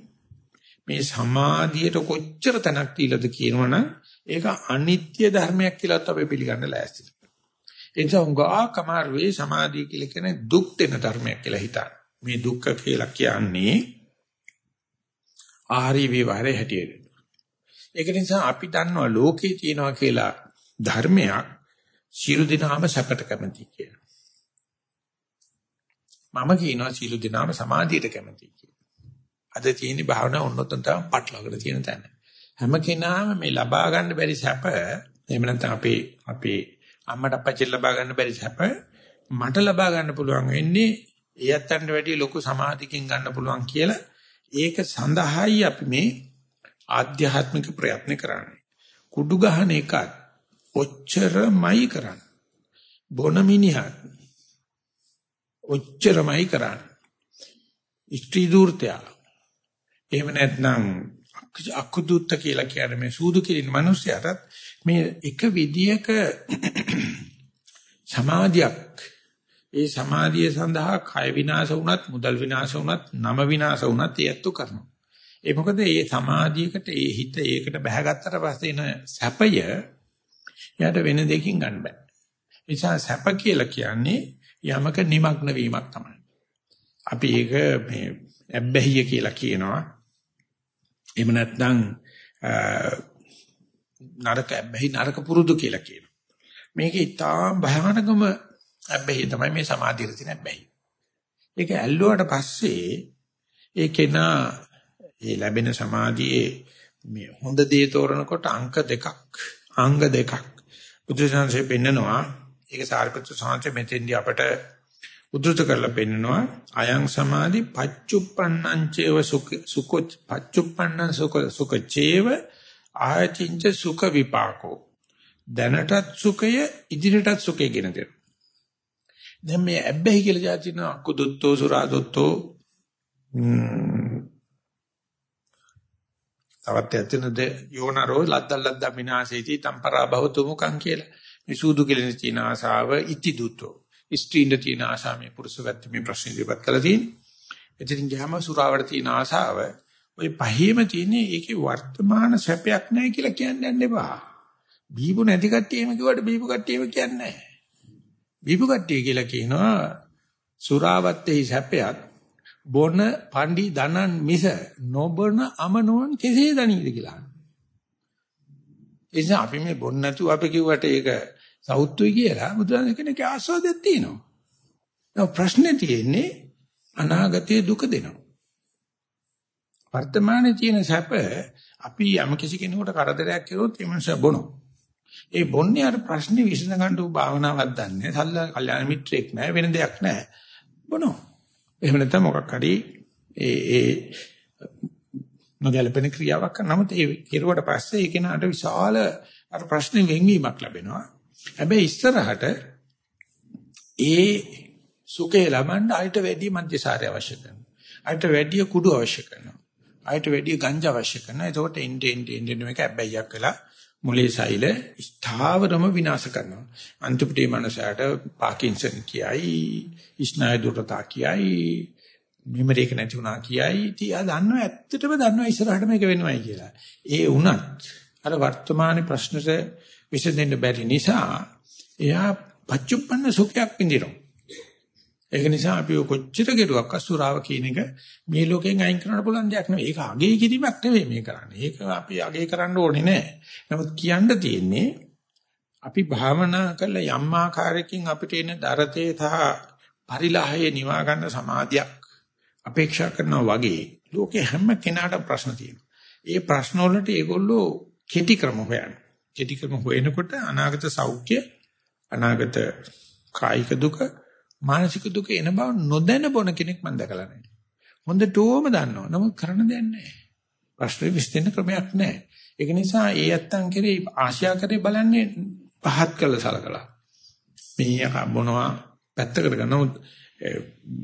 මේ සමාධියට කොච්චර තැනක් දීලාද කියනවනම් ඒක අනිත්‍ය ධර්මයක් කියලාත් අපි පිළිගන්න ලෑස්ති. ඒ නිසා උංගා කමාරුවේ සමාධිය කියලා කියන්නේ දුක් දෙන ධර්මයක් කියලා හිතන්න. මේ දුක්ඛ කියලා කියන්නේ ආහාරී විවරේ හැටියට. ඒක නිසා අපි දන්නවා ලෝකේ තියෙනවා කියලා ධර්මයක් සියලු දෙනාම සැපට කැමති කියලා. මම කියනවා සියලු දෙනාම සමාධියට කැමති කියලා. අද තියෙන භාවනාව උන්නතන් තමයි පටලවගෙන තියෙන තැන. හැම කෙනාම මේ ලබා ගන්න බැරි සැප එහෙම නැත්නම් අපේ අපේ අම්මට අප්පච්චිට ලබා ගන්න බැරි සැප මට ලබා ගන්න පුළුවන් වෙන්නේ එයත්න්ට වැඩිය ලොකු සමාධියකින් ගන්න පුළුවන් කියලා ඒක සඳහායි අපි මේ ආධ්‍යාත්මික ප්‍රයත්න කරන්නේ. කුඩු ගහන එකත් ඔච්චරමයි කරන්නේ. බොන මිනිහත් ඔච්චරමයි කරන්නේ. ඉස්ත්‍රි දූර්තය. එහෙම නැත්නම් අකුදුත්ත කියලා කියන්නේ මේ සූදු කිරින මිනිස්සයාටත් මේ එක විදියක සමාධියක් ඒ සමාධිය සඳහා කය විනාශ වුණත් මුදල් විනාශ වුණත් නම විනාශ වුණත් ඒත්තු කරනවා. ඒ මොකද මේ සමාධියකට ඒ හිත ඒකට බැහැගත්තට පස්සේ එන සැපය යාට වෙන දෙකින් ගන්න බෑ. නිසා සැප කියලා කියන්නේ යමක নিমগ্ন වීමක් තමයි. අපි ඒක මේ ඇබ්බැහිය කියලා කියනවා. එහෙම නැත්නම් නරක ඇබ්බැහි නරක පුරුදු කියලා කියනවා. මේක ඉතාම භයානකම ඇබ්බැහි තමයි මේ සමාධියට තියෙන ඇබ්බැහි. ඒක ඇල්ලුවාට පස්සේ ඒ කෙනා ඒ ලැබෙන සමාධියේ මේ හොඳ දේ තෝරනකොට අංක දෙකක් අංග දෙකක් බුදුසසුනේ පෙන්නනවා ඒක සාරිපුත්‍ර සාංශ මෙතෙන්දී අපට උද්දෘත කරලා පෙන්නනවා. අයං සමාධි පච්චුප්පන්නං චේව සුඛ පච්චුප්පන්නං සුඛ සුඛ චේව ආචින්ච සුඛ විපාකෝ. දැනටත් සුඛය ඉදිරියටත් සුඛය ගෙන දෙනවා දැන් මේ ඇබ්බැහි කියලා જાතින අකුදුත්තෝ සුරාදුත්තෝ තවත් ඇත්තනද යෝනරෝ ලද්දල් ලද්දා විනාශේති තම්පරා භවතු මුකං කියලා. මේ සූදු කෙලෙන චීන ආසාව ඉති දුතෝ. ස්ත්‍රීන්ට තියෙන ආශාව මේ පුරුෂ පැත්ත මේ ප්‍රශ්න ඉදිරිපත් කළා තියෙන්නේ. එතනින් ගියාම සුරාවට තියෙන ආශාව ওই පහේම තියෙන්නේ ඒකේ වර්තමාන සැපයක් නැහැ කියලා කියන්න යන්න එපා. බීපු නැති කට්ටියම කිව්වට බීපු කට්ටියම කියන්නේ නැහැ. බීපු කට්ටිය කියලා කියනවා සුරාවත්තේ සැපයක් බොන පණ්ඩි දනන් මිස නොබන අමනෝන් කෙසේ දනීද කියලා. එනිසා අපි මේ බොන්න නැතුව අපි කිව්වට ඒක සෞත්තුයි කියලා බුදුරජාණන් කෙනෙක් ආස්වාදයක් තියෙනවා. නෝ ප්‍රශ්නේ තියෙන්නේ අනාගතයේ දුක දෙනවා. වර්තමානයේ තියෙන සැප අපි යම් කිසි කෙනෙකුට කරදරයක් කරොත් ඒ මනුස්සයා බොනවා. ඒ බොන්නේ අර ප්‍රශ්නේ විසඳ ගන්න උ භාවනාවක් දන්නේ. සල්ල කල්යාණ මිත්‍රෙක් නැහැ වෙන දෙයක් නැහැ. බොනවා. එහෙම නැත්නම් මොකක් හරි ඒ ඒ නොගැලපෙන ක්‍රියාවක් කරන නමුත් ඒ කෙරුවට පස්සේ ඒ කෙනාට විශාල අර ප්‍රශ්නේ වෙන්වීමක් ලැබෙනවා. හැබැයි ඉස්සරහට ඒ සුඛේ ලබන්න ආයත වැඩි මධ්‍යසාරය අවශ්‍ය කරනවා. ආයත වැඩි කුඩු අවශ්‍ය කරනවා. ආයත වැඩි ගංජ අවශ්‍ය කරනවා. ඒකට එන්ඩ එන්ඩ එන්ඩ මේක හැබැයික් වෙලා මුලේ සෛල ස්ථාවරම විනාශ කරනවා. අන්තිමට මේ මනසට පාකින්සන් කියයි, ස්නායු දුරතා කියයි, මෙමරි එක නැති වුණා කියයි. ඉතින් ආ දන්නවා ඇත්තටම දන්නවා ඉස්සරහට මේක වෙනවයි කියලා. ඒ වුණත් අර වර්තමානයේ ප්‍රශ්නට විසඳෙන්න බැරි නිසා එයා පච්චුප්පන්න සුඛයක් විඳිනවා. ඒක නිසා අපි කොච්චර කෙරුවක් අසුරාව කියන එක මේ ලෝකෙන් අයින් කරන්න පුළුවන් දෙයක් නෙවෙයි. ඒක අගේ කිරීමක් නෙවෙයි මේ කරන්නේ. ඒක අපි අගේ කරන්න ඕනේ නෑ. නමුත් කියන්න තියෙන්නේ අපි භාවනා කළ යම් ආකාරයකින් අපිට එන දරතේ සහ පරිලහයේ නිවා ගන්න සමාධියක් අපේක්ෂා කරනවා වගේ ලෝකේ හැම කෙනාටම ප්‍රශ්න තියෙනවා. ඒ ප්‍රශ්න වලට ඒගොල්ලෝ කෙටි ක්‍රම හොයන. කෙටි ක්‍රම හොයනකොට අනාගත සෞඛ්‍ය අනාගත කායික දුක මානසික දුක එන බව නොදැන බොන කෙනෙක් මම දැකලා නැහැ. හොඳටම දන්නවා. නමුත් කරන්න දෙයක් නැහැ. ප්‍රශ්නේ විශ්ලේෂණ ක්‍රමයක් නැහැ. ඒක නිසා ඒ ඇත්තන් කෙරේ ආශා කරේ බලන්නේ පහත් කළ සලකලා. මේ මොනවා පැත්තකට ගන්නවද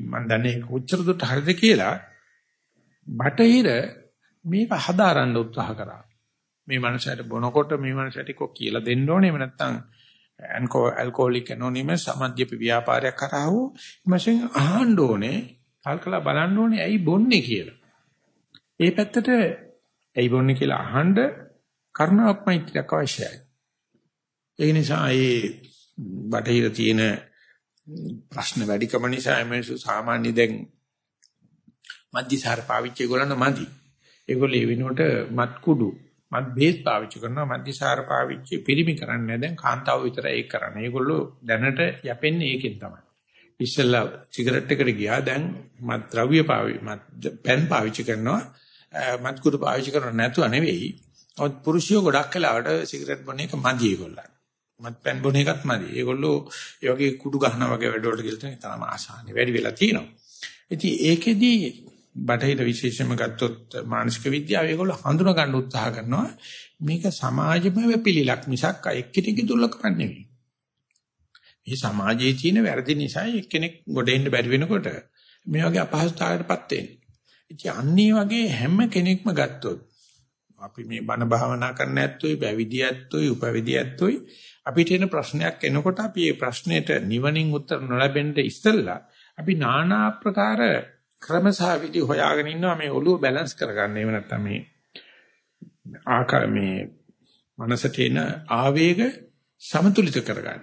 මම දන්නේ කොච්චර දුරට හරිද කියලා බටහිර මේක හදාරන්න උත්සාහ කරා. මේ මනසට බොනකොට මේ මනසට කො කියලා දෙන්න ඕනේ. එහෙම නැත්නම් ඇල්කොහොලික් ඇනොනිමස් සමද්‍යප ව්‍යාපාරයක් කරා වූ මසෙන් අහන්න ඕනේ. කල්කලා බලන්න ඕනේ ඇයි බොන්නේ කියලා. ඒ පැත්තට ඇයි බොන්නේ කියලා අහන්න කරුණාවක් මෛත්‍රියක් අවශ්‍යයි. ඒ නිසා ඒ බටහිර තියෙන ප්‍රශ්න වැඩිකම නිසා එමේසු සාමාන්‍ය දැන් මධ්‍යසාර පාවිච්චි කරන මදි. ඒගොල්ලෝ ඒ වෙනුවට මත් කුඩු මත් බේස් පාවිච්චි කරනවා මධ්‍යසාර පාවිච්චි පිරිමි කරන්නේ දැන් කාන්තාව විතරයි ඒක කරන්නේ. ඒගොල්ලෝ දැනට යැපෙන්නේ ඒකෙන් තමයි. ඉස්සෙල්ලා සිගරට් එකට ගියා දැන් මත් ද්‍රව්‍ය පාවිච්චි මත් පෙන් පාවිච්චි කරනවා මත් කුඩු පාවිච්චි කරන්නේ නැතුව නෙවෙයි. ඔත් පුරුෂයෝ ගොඩක් වෙලාවට සිගරට් බොන එක මදි ඒගොල්ලන්. මත් පෙන් බොන එකත් මදි. ඒගොල්ලෝ ඒ වගේ කුඩු ගහනවා වගේ වැඩවලට ගිහලා තමයි තරම ආසානේ වැඩි වෙලා තියෙනවා. ඉතින් ඒකෙදි බටහිර විශේෂම ගත්තොත් මානසික විද්‍යාව ඒගොල්ලෝ හඳුනා ගන්න උත්සාහ කරනවා මේක සමාජමය පිළිලක් මිසක් එක්කෙනෙක්ගේ දුර්ලභකම් නෙවෙයි. මේ සමාජයේ තියෙන වැරදි නිසා එක්කෙනෙක් ගොඩ එන්න බැරි වෙනකොට මේ වගේ අපහසුතාවයකටපත් වෙන්නේ. ඉතින් අන්නේ වගේ හැම කෙනෙක්ම ගත්තොත් අපි මේ බණ භාවනා කරන්න ඇත්තොයි පැවිදි ඇත්තොයි උපවිදි ඇත්තොයි අපිට එන ප්‍රශ්නයක් එනකොට අපි ඒ ප්‍රශ්නෙට නිවනින් උත්තර නොලැබෙන්න ඉස්සෙල්ලා අපි নানা ආකාර ක්‍රමසා විදි හොයාගෙන ඉන්නවා මේ ඔළුව බැලන්ස් කරගන්න. එහෙම නැත්නම් මේ ආකාර මේ මනසට එන ආවේග සමතුලිත කරගන්න.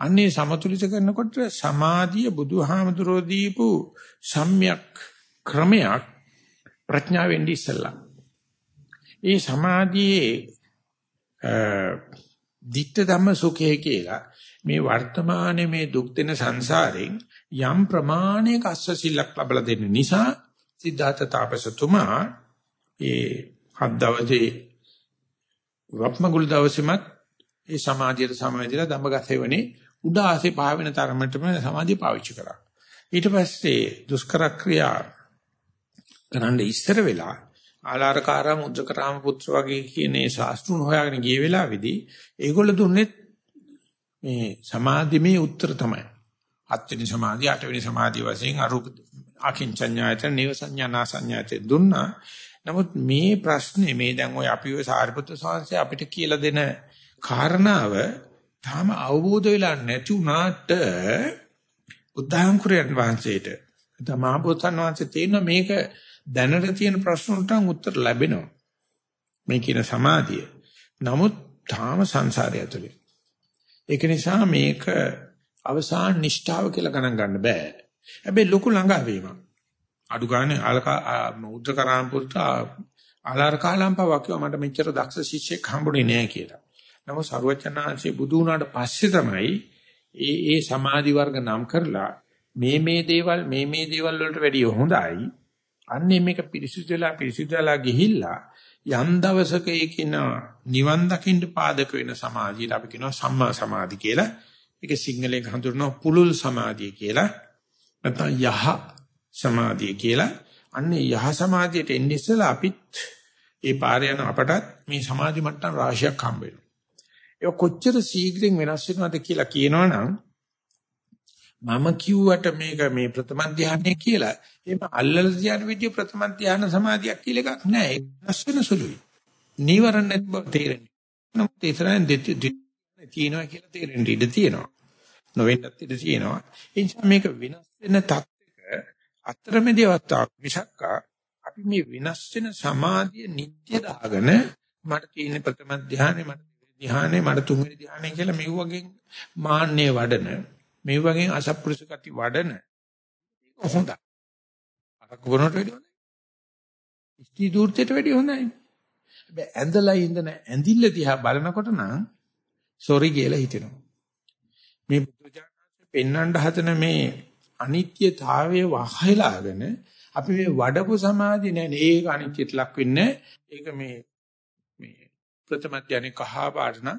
අන්නේ සමතුලිත කරනකොට සමාධිය බුදුහාමතුරෝ දීපු සම්‍යක් ක්‍රමයක් ප්‍රඥාවෙන් ඉස්සලා. ඒ සමාධියේ ditta ධම්ම සුඛය කියලා මේ වර්තමානයේ මේ දුක් දෙන සංසාරයෙන් යම් ප්‍රමාණයක අස්සසිල්ලක් ලැබලා දෙන්න නිසා සිද්ධාර්ථ තාපසතුමා ඒ හත් දවසේ වප්මගුල් දවසේමත් ඒ සමාධියට සමවැදිලා දඹගසෙවනේ උඩ ආසේ පාවෙන තරමටම සමාධිය පාවිච්චි කරා. ඊට පස්සේ දුෂ්කර ක්‍රියා කරන්න ඉස්සර වෙලා ආලාරකාරා මුද්‍රකරාම පුත්‍ර වගේ කියන්නේ ශාස්ත්‍රුන් හොයාගෙන ගිය වෙලාවේදී ඒගොල්ලෝ දුන්නේ මේ සමාධිමේ උත්තර තමයි. හත්වෙනි සමාධිය, අටවෙනි සමාධිය වශයෙන් අරූප අකින්චඤ්ඤායතන, නේව සංඥානා සංඥායතන දුන්නා. නමුත් මේ ප්‍රශ්නේ මේ දැන් ඔය අපි ඔය සාරිපුත්‍ර ස්වාමීන් අපිට කියලා දෙන කාරණාව තාම අවබෝධ වෙලා නැති වුණාට බුද්ධාංකුරයන් වහන්සේට තමහබෝසත්න් වහන්සේ තේින මේක දැනට තියෙන ප්‍රශ්න වලට උත්තර ලැබෙනවා. මේ කියන සමාධිය. නමුත් තාම සංසාරය ඇතුලේ. ඒක නිසා මේක අවසාන නිෂ්ඨාව කියලා ගණන් ගන්න බෑ. හැබැයි ලොකු ළඟාවීමක්. අඩු ගානේ ආලකා උද්දකරාම්පුරට ආලාර කාලම්පා වකිය මට මෙච්චර දක්ෂ ශිෂ්‍යෙක් හම්බුනේ නෑ කියලා. නමුත් සරුවචනාංශේ බුදු වුණාට පස්සේ තමයි ඒ ඒ සමාධි වර්ග නම් කරලා මේ මේ දේවල් මේ මේ දේවල් වලට වැඩිය හොඳයි. අන්නේ මේක පිරිසිදුලා පිරිසිදුලා ගිහිල්ලා යම් දවසක ඒකින නිවන් දකින්න පාදක වෙන සමාධියට අපි කියනවා සම්මා සමාධි කියලා. ඒක සිංහලෙන් හඳුන්වනවා පුලුල් සමාධිය කියලා. නැත්නම් යහ සමාධිය කියලා. අන්නේ යහ සමාධියට එන්නේ ඉස්සෙල්ලා අපිත් ඒ පාර යන අපටත් මේ සමාධි මට්ටම් රාශියක් හම්බ වෙනවා. ඒක කොච්චර ශීඝ්‍රයෙන් වෙනස් වෙනවද කියලා කියනවනම් මම කිව්වට මේක මේ ප්‍රථම ධානය කියලා එහෙම අල්ලල ධාන විදිය ප්‍රථම ධාන සමාධියක් කියලා එකක් නෑ ඒක වෙනස් වෙන සුළුයි. නීවරණ නැති බව තේරෙන්නේ. නමුත් ඒතරෙන් දෙති තියෙනවා කියලා තේරෙන්න ඉඩ තියෙනවා. නොවෙන්නත් ඉඩ තියෙනවා. ඒ නිසා මේක වෙනස් වෙන තත්ත්වයක අතරමැදි අවස්ථාවක් මිසක්කා අපි මේ වෙනස් වෙන සමාධිය නිත්‍ය දාගෙන මට තියෙන ප්‍රථම ධානය මට ධානය මට තුන්වෙනි ධානය කියලා මේ වගේ මාන්නේ වඩන මේ වගේ අසප්පුරුෂ ගති වඩන ඒක හොඳයි. අරක වුණට වැඩි හොඳයි. ඉස්ති දූර්තයට වැඩි හොඳයි. හැබැයි ඇඳලා ඉඳන ඇඳිල්ල දිහා බලනකොට නම් සෝරි කියලා හිතෙනවා. මේ බුදුජානක පෙන්වන්න හදන මේ අනිත්‍යතාවයේ වහලාගෙන අපි මේ වඩපු සමාධිය නෑ ඒක අනිත්‍යයට ලක් වෙන්නේ ඒක මේ මේ ප්‍රථම ධානයේ කහ පාට නම්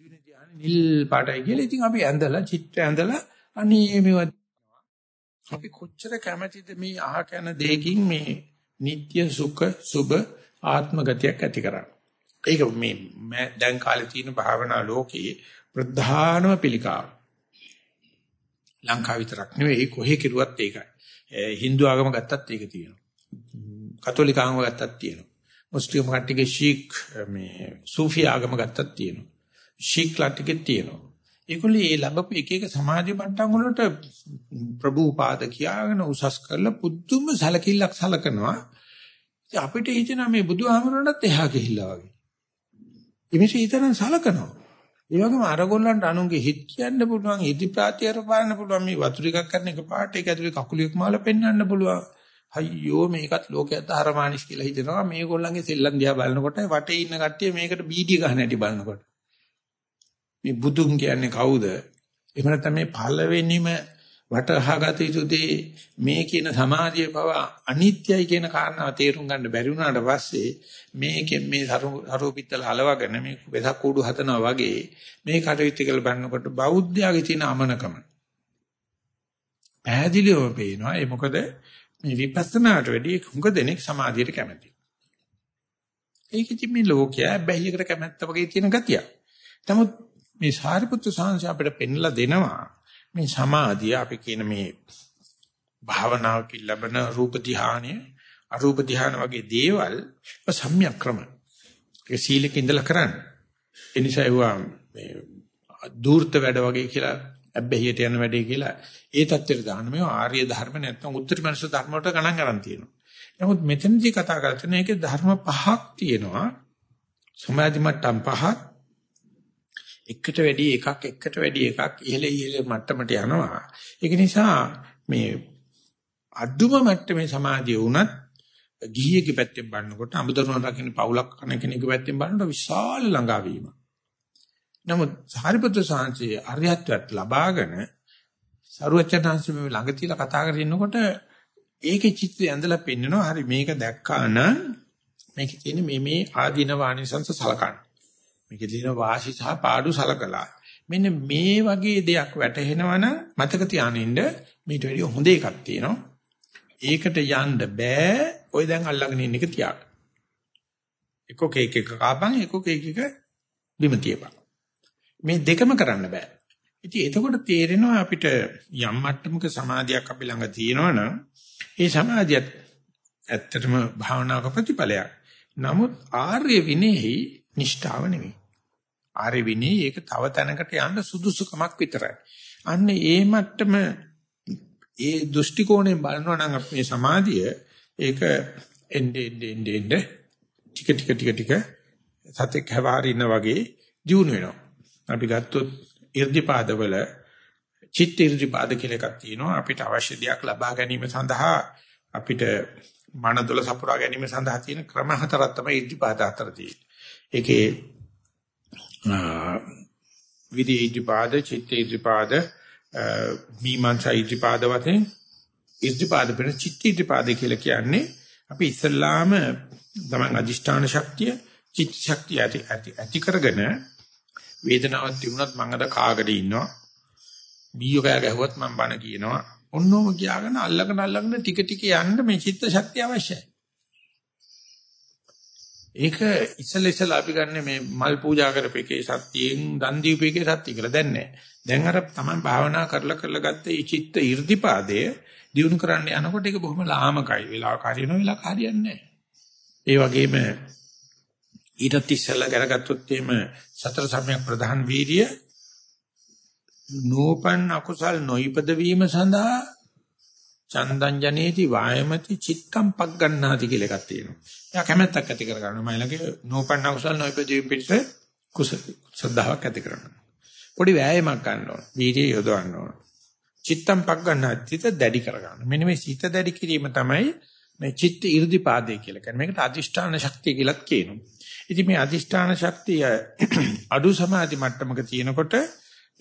ද්වින ධානයේ නිල් පාටයි කියලා ඉතින් අපි ඇඳලා චිත්‍ර ඇඳලා අනේ මේවා අපි කොච්චර කැමැතිද මේ අහ කන දෙයකින් මේ නিত্য සුඛ සුභ ආත්ම ගතියක් ඇති කරන්නේ. ඒක මේ දැන් කාලේ තියෙන භාවනා ලෝකයේ ප්‍රධානම පිළිකාව. ලංකාව විතරක් නෙවෙයි කොහේ කිරුවත් ඒකයි. Hindu ආගම ගත්තත් ඒක තියෙනවා. කතෝලික ආගම ගත්තත් තියෙනවා. මුස්ලිම් කට්ටියගේ ශීක් මේ සූෆි ආගම ගත්තත් තියෙනවා. ශීක් කට්ටියගේ තියෙනවා. ඒගොල්ලෝ මේ ලැබපු එක එක සමාධි මට්ටම් වලට ප්‍රභූපාද කියාගෙන උසස් කරලා පුදුම සැලකිල්ලක් සලකනවා. ඉතින් අපිට හිතෙනවා මේ බුදුහාමරණත් එහා ගිහිල්ලා වගේ. ඉමිෂ ඊතරම් සලකනවා. ඒ වගේම අරගොල්ලන්ට අනුන්ගේ හිත කියන්න පුළුවන්, ඉදි ප්‍රාතිහාර පාන්න පුළුවන්, මේ වතුර එකක් කරන එක පාට ඒක ඇතුලේ කකුලියක් මාල පෙන්වන්න පුළුවන්. අයියෝ මේකත් ලෝකයට හරමානිස් කියලා හිතනවා. මේගොල්ලන්ගේ සෙල්ලම් දිහා බලනකොට වටේ ඉන්න කට්ටිය මේකට බීඩිය ගන්න හැටි බලනකොට. මේ බුදුන් කියන්නේ කවුද? එහෙම නැත්නම් මේ පළවෙනිම වටහාගත යුතු දේ මේ කියන සමාධිය පව අනිත්‍යයි කියන කාරණාව තේරුම් ගන්න බැරි වුණාට පස්සේ මේකෙන් මේ සරෝපිත්තල හලවගෙන මේ වෙසක් කූඩු හදනවා වගේ මේ කටයුතු කළ බලනකොට බෞද්ධයාගේ තියෙන අමනකම පැහැදිලිවම පේනවා ඒ මොකද මේ විපස්සනාට වැඩි හුඟ දෙනෙක් සමාධියට කැමති. ඒක ඉතින් මේ ලෝකයා බැහැයකට කැමැත්ත වගේ තියෙන ගතිය. නමුත් මේ සාරිපුත්‍ර සාංශ අපිට පෙන්ලා දෙනවා මේ සමාධිය අපි කියන මේ භාවනාවකින් ලැබෙන රූප ධානය අරූප ධාන වගේ දේවල් සම්‍යක් ක්‍රම. ඒ සීලක ඉඳලා කරන්න. ඒ නිසා ඒවා මේ දූර්ත වැඩ වගේ කියලා අබ්බැහියට යන වැඩේ කියලා ඒ தත්ත්වෙට දාන්න මේ ආර්ය ධර්ම නැත්නම් උත්තර මනස ධර්ම වලට ගණන් ගන්න තියෙනවා. නමුත් මෙතනදී කතා කරන්නේ ඒකේ ධර්ම පහක් තියෙනවා. සමාධි මට්ටම් පහක් එකට වැඩි එකක් එකට වැඩි එකක් ඉහළ ඉහළ මට්ටමට යනවා. ඒක නිසා මේ අදුම මට්ටමේ සමාධිය වුණත් ගිහියගේ පැත්තෙන් බලනකොට අමුදරුවන් රකින්න පවුලක් කරන කෙනෙකුගේ පැත්තෙන් බලනකොට විශාල ළඟාවීමක්. නමුත් සාරිපුත්‍ර සාංශයේ අරියත්වයට ලබාගෙන සරුවචනාංශ මේ ළඟ තියලා කතා කරගෙන ඉන්නකොට ඒකේ චිත්‍රය ඇඳලා පෙන්නනවා හරි මේක දැක්කා නම් මේකේ තියෙන මේ මේ ආදීන වානිසංශ සලකන්න. මේකේ තියෙන වාසි සහ පාඩු සලකලා මෙන්න මේ වගේ දෙයක් වැටහෙනවනම් මතක තියානින්න මේට වැඩිය හොඳ එකක් තියෙනවා. ඒකට යන්න බෑ. ඔය දැන් අල්ලගෙන ඉන්න එක තියාගන්න. එකක එක එක කාපන් එකක එක එක බිම තියපන්. මේ දෙකම කරන්න බෑ. ඉතින් එතකොට තේරෙනවා අපිට යම් මට්ටමක සමාධියක් අපි ළඟ තියෙනවනම් ඒ සමාධියත් ඇත්තටම භාවනාවක ප්‍රතිඵලයක්. නමුත් ආර්ය විනේහි නිෂ්ඨාව නෙවෙයි. ආර්ය විනී ඒක තව තැනකට යන්න සුදුසුකමක් විතරයි. අන්න ඒ මට්ටම ඒ දෘෂ්ටි කෝණයෙන් බලනවා නම් මේ සමාධිය ඒක එන්නේ එන්නේ එන්නේ ටික ටික ටික ටික සතෙක් හැවාරින්න වගේ දියුණු වෙනවා. අපි ගත්තොත් irdipaadවල චිත්ත irdipaad කියලා එකක් තියෙනවා. අපිට අවශ්‍ය දෙයක් ලබා ගැනීම සඳහා අපිට මනදොල සපුරා ගැනීම සඳහා තියෙන ක්‍රම හතරක් තමයි irdipaad හතර තියෙන්නේ. ඒකේ විදි irdipaad, චිත්ත irdipaad, මීමාංශා irdipaad වශයෙන් irdipaad වෙන චිත්ත irdipaad කියලා කියන්නේ අපි ඉස්සල්ලාම තමන් අදිෂ්ඨාන ශක්තිය චිත්ත ශක්තිය ඇති ඇති ඇති කරගෙන වේදනාවක් තිබුණත් මම අද කාගඩ ඉන්නවා? බීයෝ කෑ ගැහුවත් මම බන කියනවා. ඔන්නෝම කියාගෙන අල්ලගෙන අල්ලගෙන ටික ටික යන්න මේ චිත්ත ශක්තිය අවශ්‍යයි. ඒක ඉස්සෙල්ල ඉස්සෙල්ල අපි ගන්න මේ මල් පූජා කරපේකේ සත්‍යයෙන් දන් දීපේකේ සත්‍ය කියලා දැන් නැහැ. දැන් අර තමයි භාවනා කරලා කරලා ගත්ත මේ චිත්ත 이르දිපාදය දිනු කරන්න යනකොට ඒක බොහොම ලාමකයි. වෙලාවක හරියන වෙලාවක හරියන්නේ නැහැ. ඒ වගේම ඊටත් ඉස්සෙල්ලා කරගත්තොත් එහෙම සතර සම්‍යක් ප්‍රධාන වීර්ය නෝපන් අකුසල් නොයිපද වීම සඳහා චන්දං ජනේති වායමති චිත්තම් පග්ගණ්ණාති කියලා එකක් තියෙනවා. එයා කැමැත්තක් ඇති කර ගන්නවා. මයිලගේ නෝපන් අකුසල් නොයිපද වීම පිටස කුසල ශ්‍රද්ධාවක් ඇති කරගන්නවා. පොඩි වෑයමක් ගන්න ඕන. වීර්යය යොදවන්න ඕන. චිත්තම් පග්ගණ්ණාති දැඩි කර ගන්න. මෙන්න මේ සිත දැඩි කිරීම තමයි මේ චිත්ත 이르දිපාදේ කියලා කියන්නේ. මේකට අදිෂ්ඨාන ශක්තිය කියලාත් කියනවා. ඉතින් මේ අදිෂ්ඨාන ශක්තිය අඩු සමාධි මට්ටමක තියෙනකොට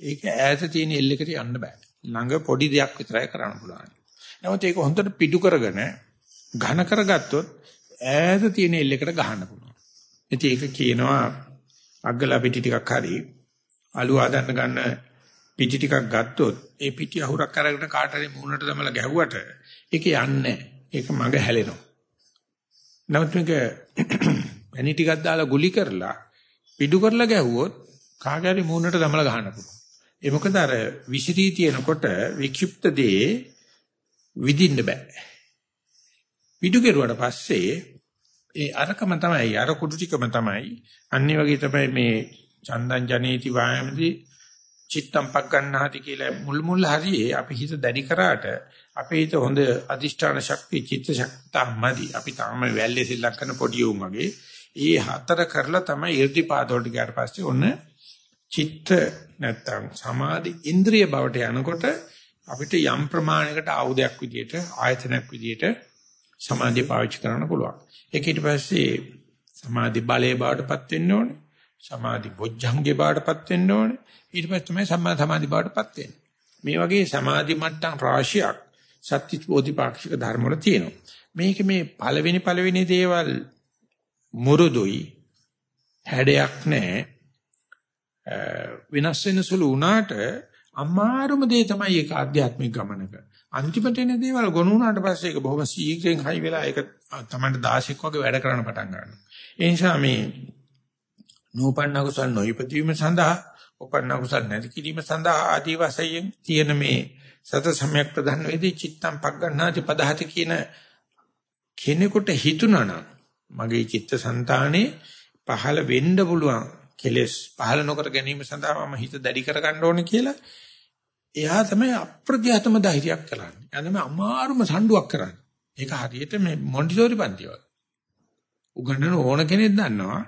ඒක ඈත තියෙන එල්ලෙකට යන්න බෑ. ළඟ පොඩි දෙයක් විතරයි කරන්න පුළුවන්. නමුත් ඒක හොඳට පිටු කරගෙන ඝන කරගත්තොත් ඈත තියෙන එල්ලෙකට ගහන්න පුළුවන්. ඉතින් ඒක කියනවා අග්ගලා පිටි ටිකක් හරි අලු ආදන්න ගන්න පිටි ටිකක් ගත්තොත් ඒ පිටි අහුරක් අරගෙන කාට හරි මූණට දමලා ගැහුවට ඒක යන්නේ ඒක මඟ හැලෙනවා. නමුත් මේක පැණි ටිකක් දාලා ගුලි කරලා පිටු කරලා ගැහුවොත් කාගෑරි මූණට දමලා ගහන්න පුළුවන්. ඒ මොකද අර විසිරී තියෙනකොට වික්ෂිප්ත දේ විදින්න බෑ. පිටු කෙරුවට පස්සේ ඒ අරකම තමයි අර කුඩු ටිකම තමයි. අනිත් වගේ තමයි මේ චන්දං ජනේති වායමදී චිත්තම් පග්ගන්නාති කියලා මුල් මුල් හරියේ අපි හිත දැඩි කරාට අපේ හිත හොඳ අදිෂ්ඨාන ශක්තිය චිත්ත ශක්තියමදි අපි තාම වැල්ලේ සිල්ලම් කරන පොඩි උන් වගේ. ඒ හතර කරලා තමයි irdipaad වලට ගියාට පස්සේ ඔන්න චිත්ත නැත්තම් සමාධි ඉන්ද්‍රිය බවට යනකොට අපිට යම් ප්‍රමාණයකට ආයුධයක් විදියට ආයතනයක් විදියට සමාධිය පාවිච්චි කරන්න පුළුවන්. ඒක ඊට පස්සේ සමාධි බලයේ බවටපත් වෙන්න ඕනේ. සමාධි බොජ්ජංගේ බවටපත් වෙන්න ඕනේ. ඊට පස්සේ තමයි සම්මා සමාධි බවටපත් වෙන්නේ. මේ වගේ සමාධි මට්ටම් රාශියක් සත්‍ය බෝධිපාක්ෂික ධර්ම වල තියෙනවා. මේක මේ පළවෙනි පළවෙනි දේවල් මුරුදුයි හැඩයක් නැහැ. වෙනස් වෙන සුළු වුණාට අමාරුම දේ තමයි ඒක ආධ්‍යාත්මික ගමනක. අන්තිමට එන දේවල් ගොනු වුණාට පස්සේ ඒක බොහොම ශීඝ්‍රයෙන් හයි වෙලා ඒක තමයි 16ක් වගේ වැඩ කරන්න පටන් ගන්නවා. ඒ නිසා මේ නූපන්න කුසල් නොයිපදීම සඳහා උපන්න කුසල් නැති කිරීම සඳහා ආදී වශයෙන් තියෙන මේ සත සම්‍යක් ප්‍රධාන වේදී චිත්තම් පග්ගණ්ණාති පදහති කියන කෙනෙකුට හිතුණා මගේ චිත්තසංතානේ පහළ වෙන්න පුළුවන් කෙලස් පහළ නොකර ගැනීම සඳහා මම හිත දැඩි කර ගන්න ඕනේ කියලා එයා තමයි අප්‍රත්‍යහතම ධෛර්යයක් කරන්නේ. එයා තමයි අමාරුම සම්ඩුවක් කරන්නේ. ඒක හරියට මේ මොන්ටිසෝරි පන්ති වගේ. උගන්නන ඕන කෙනෙක් දන්නවා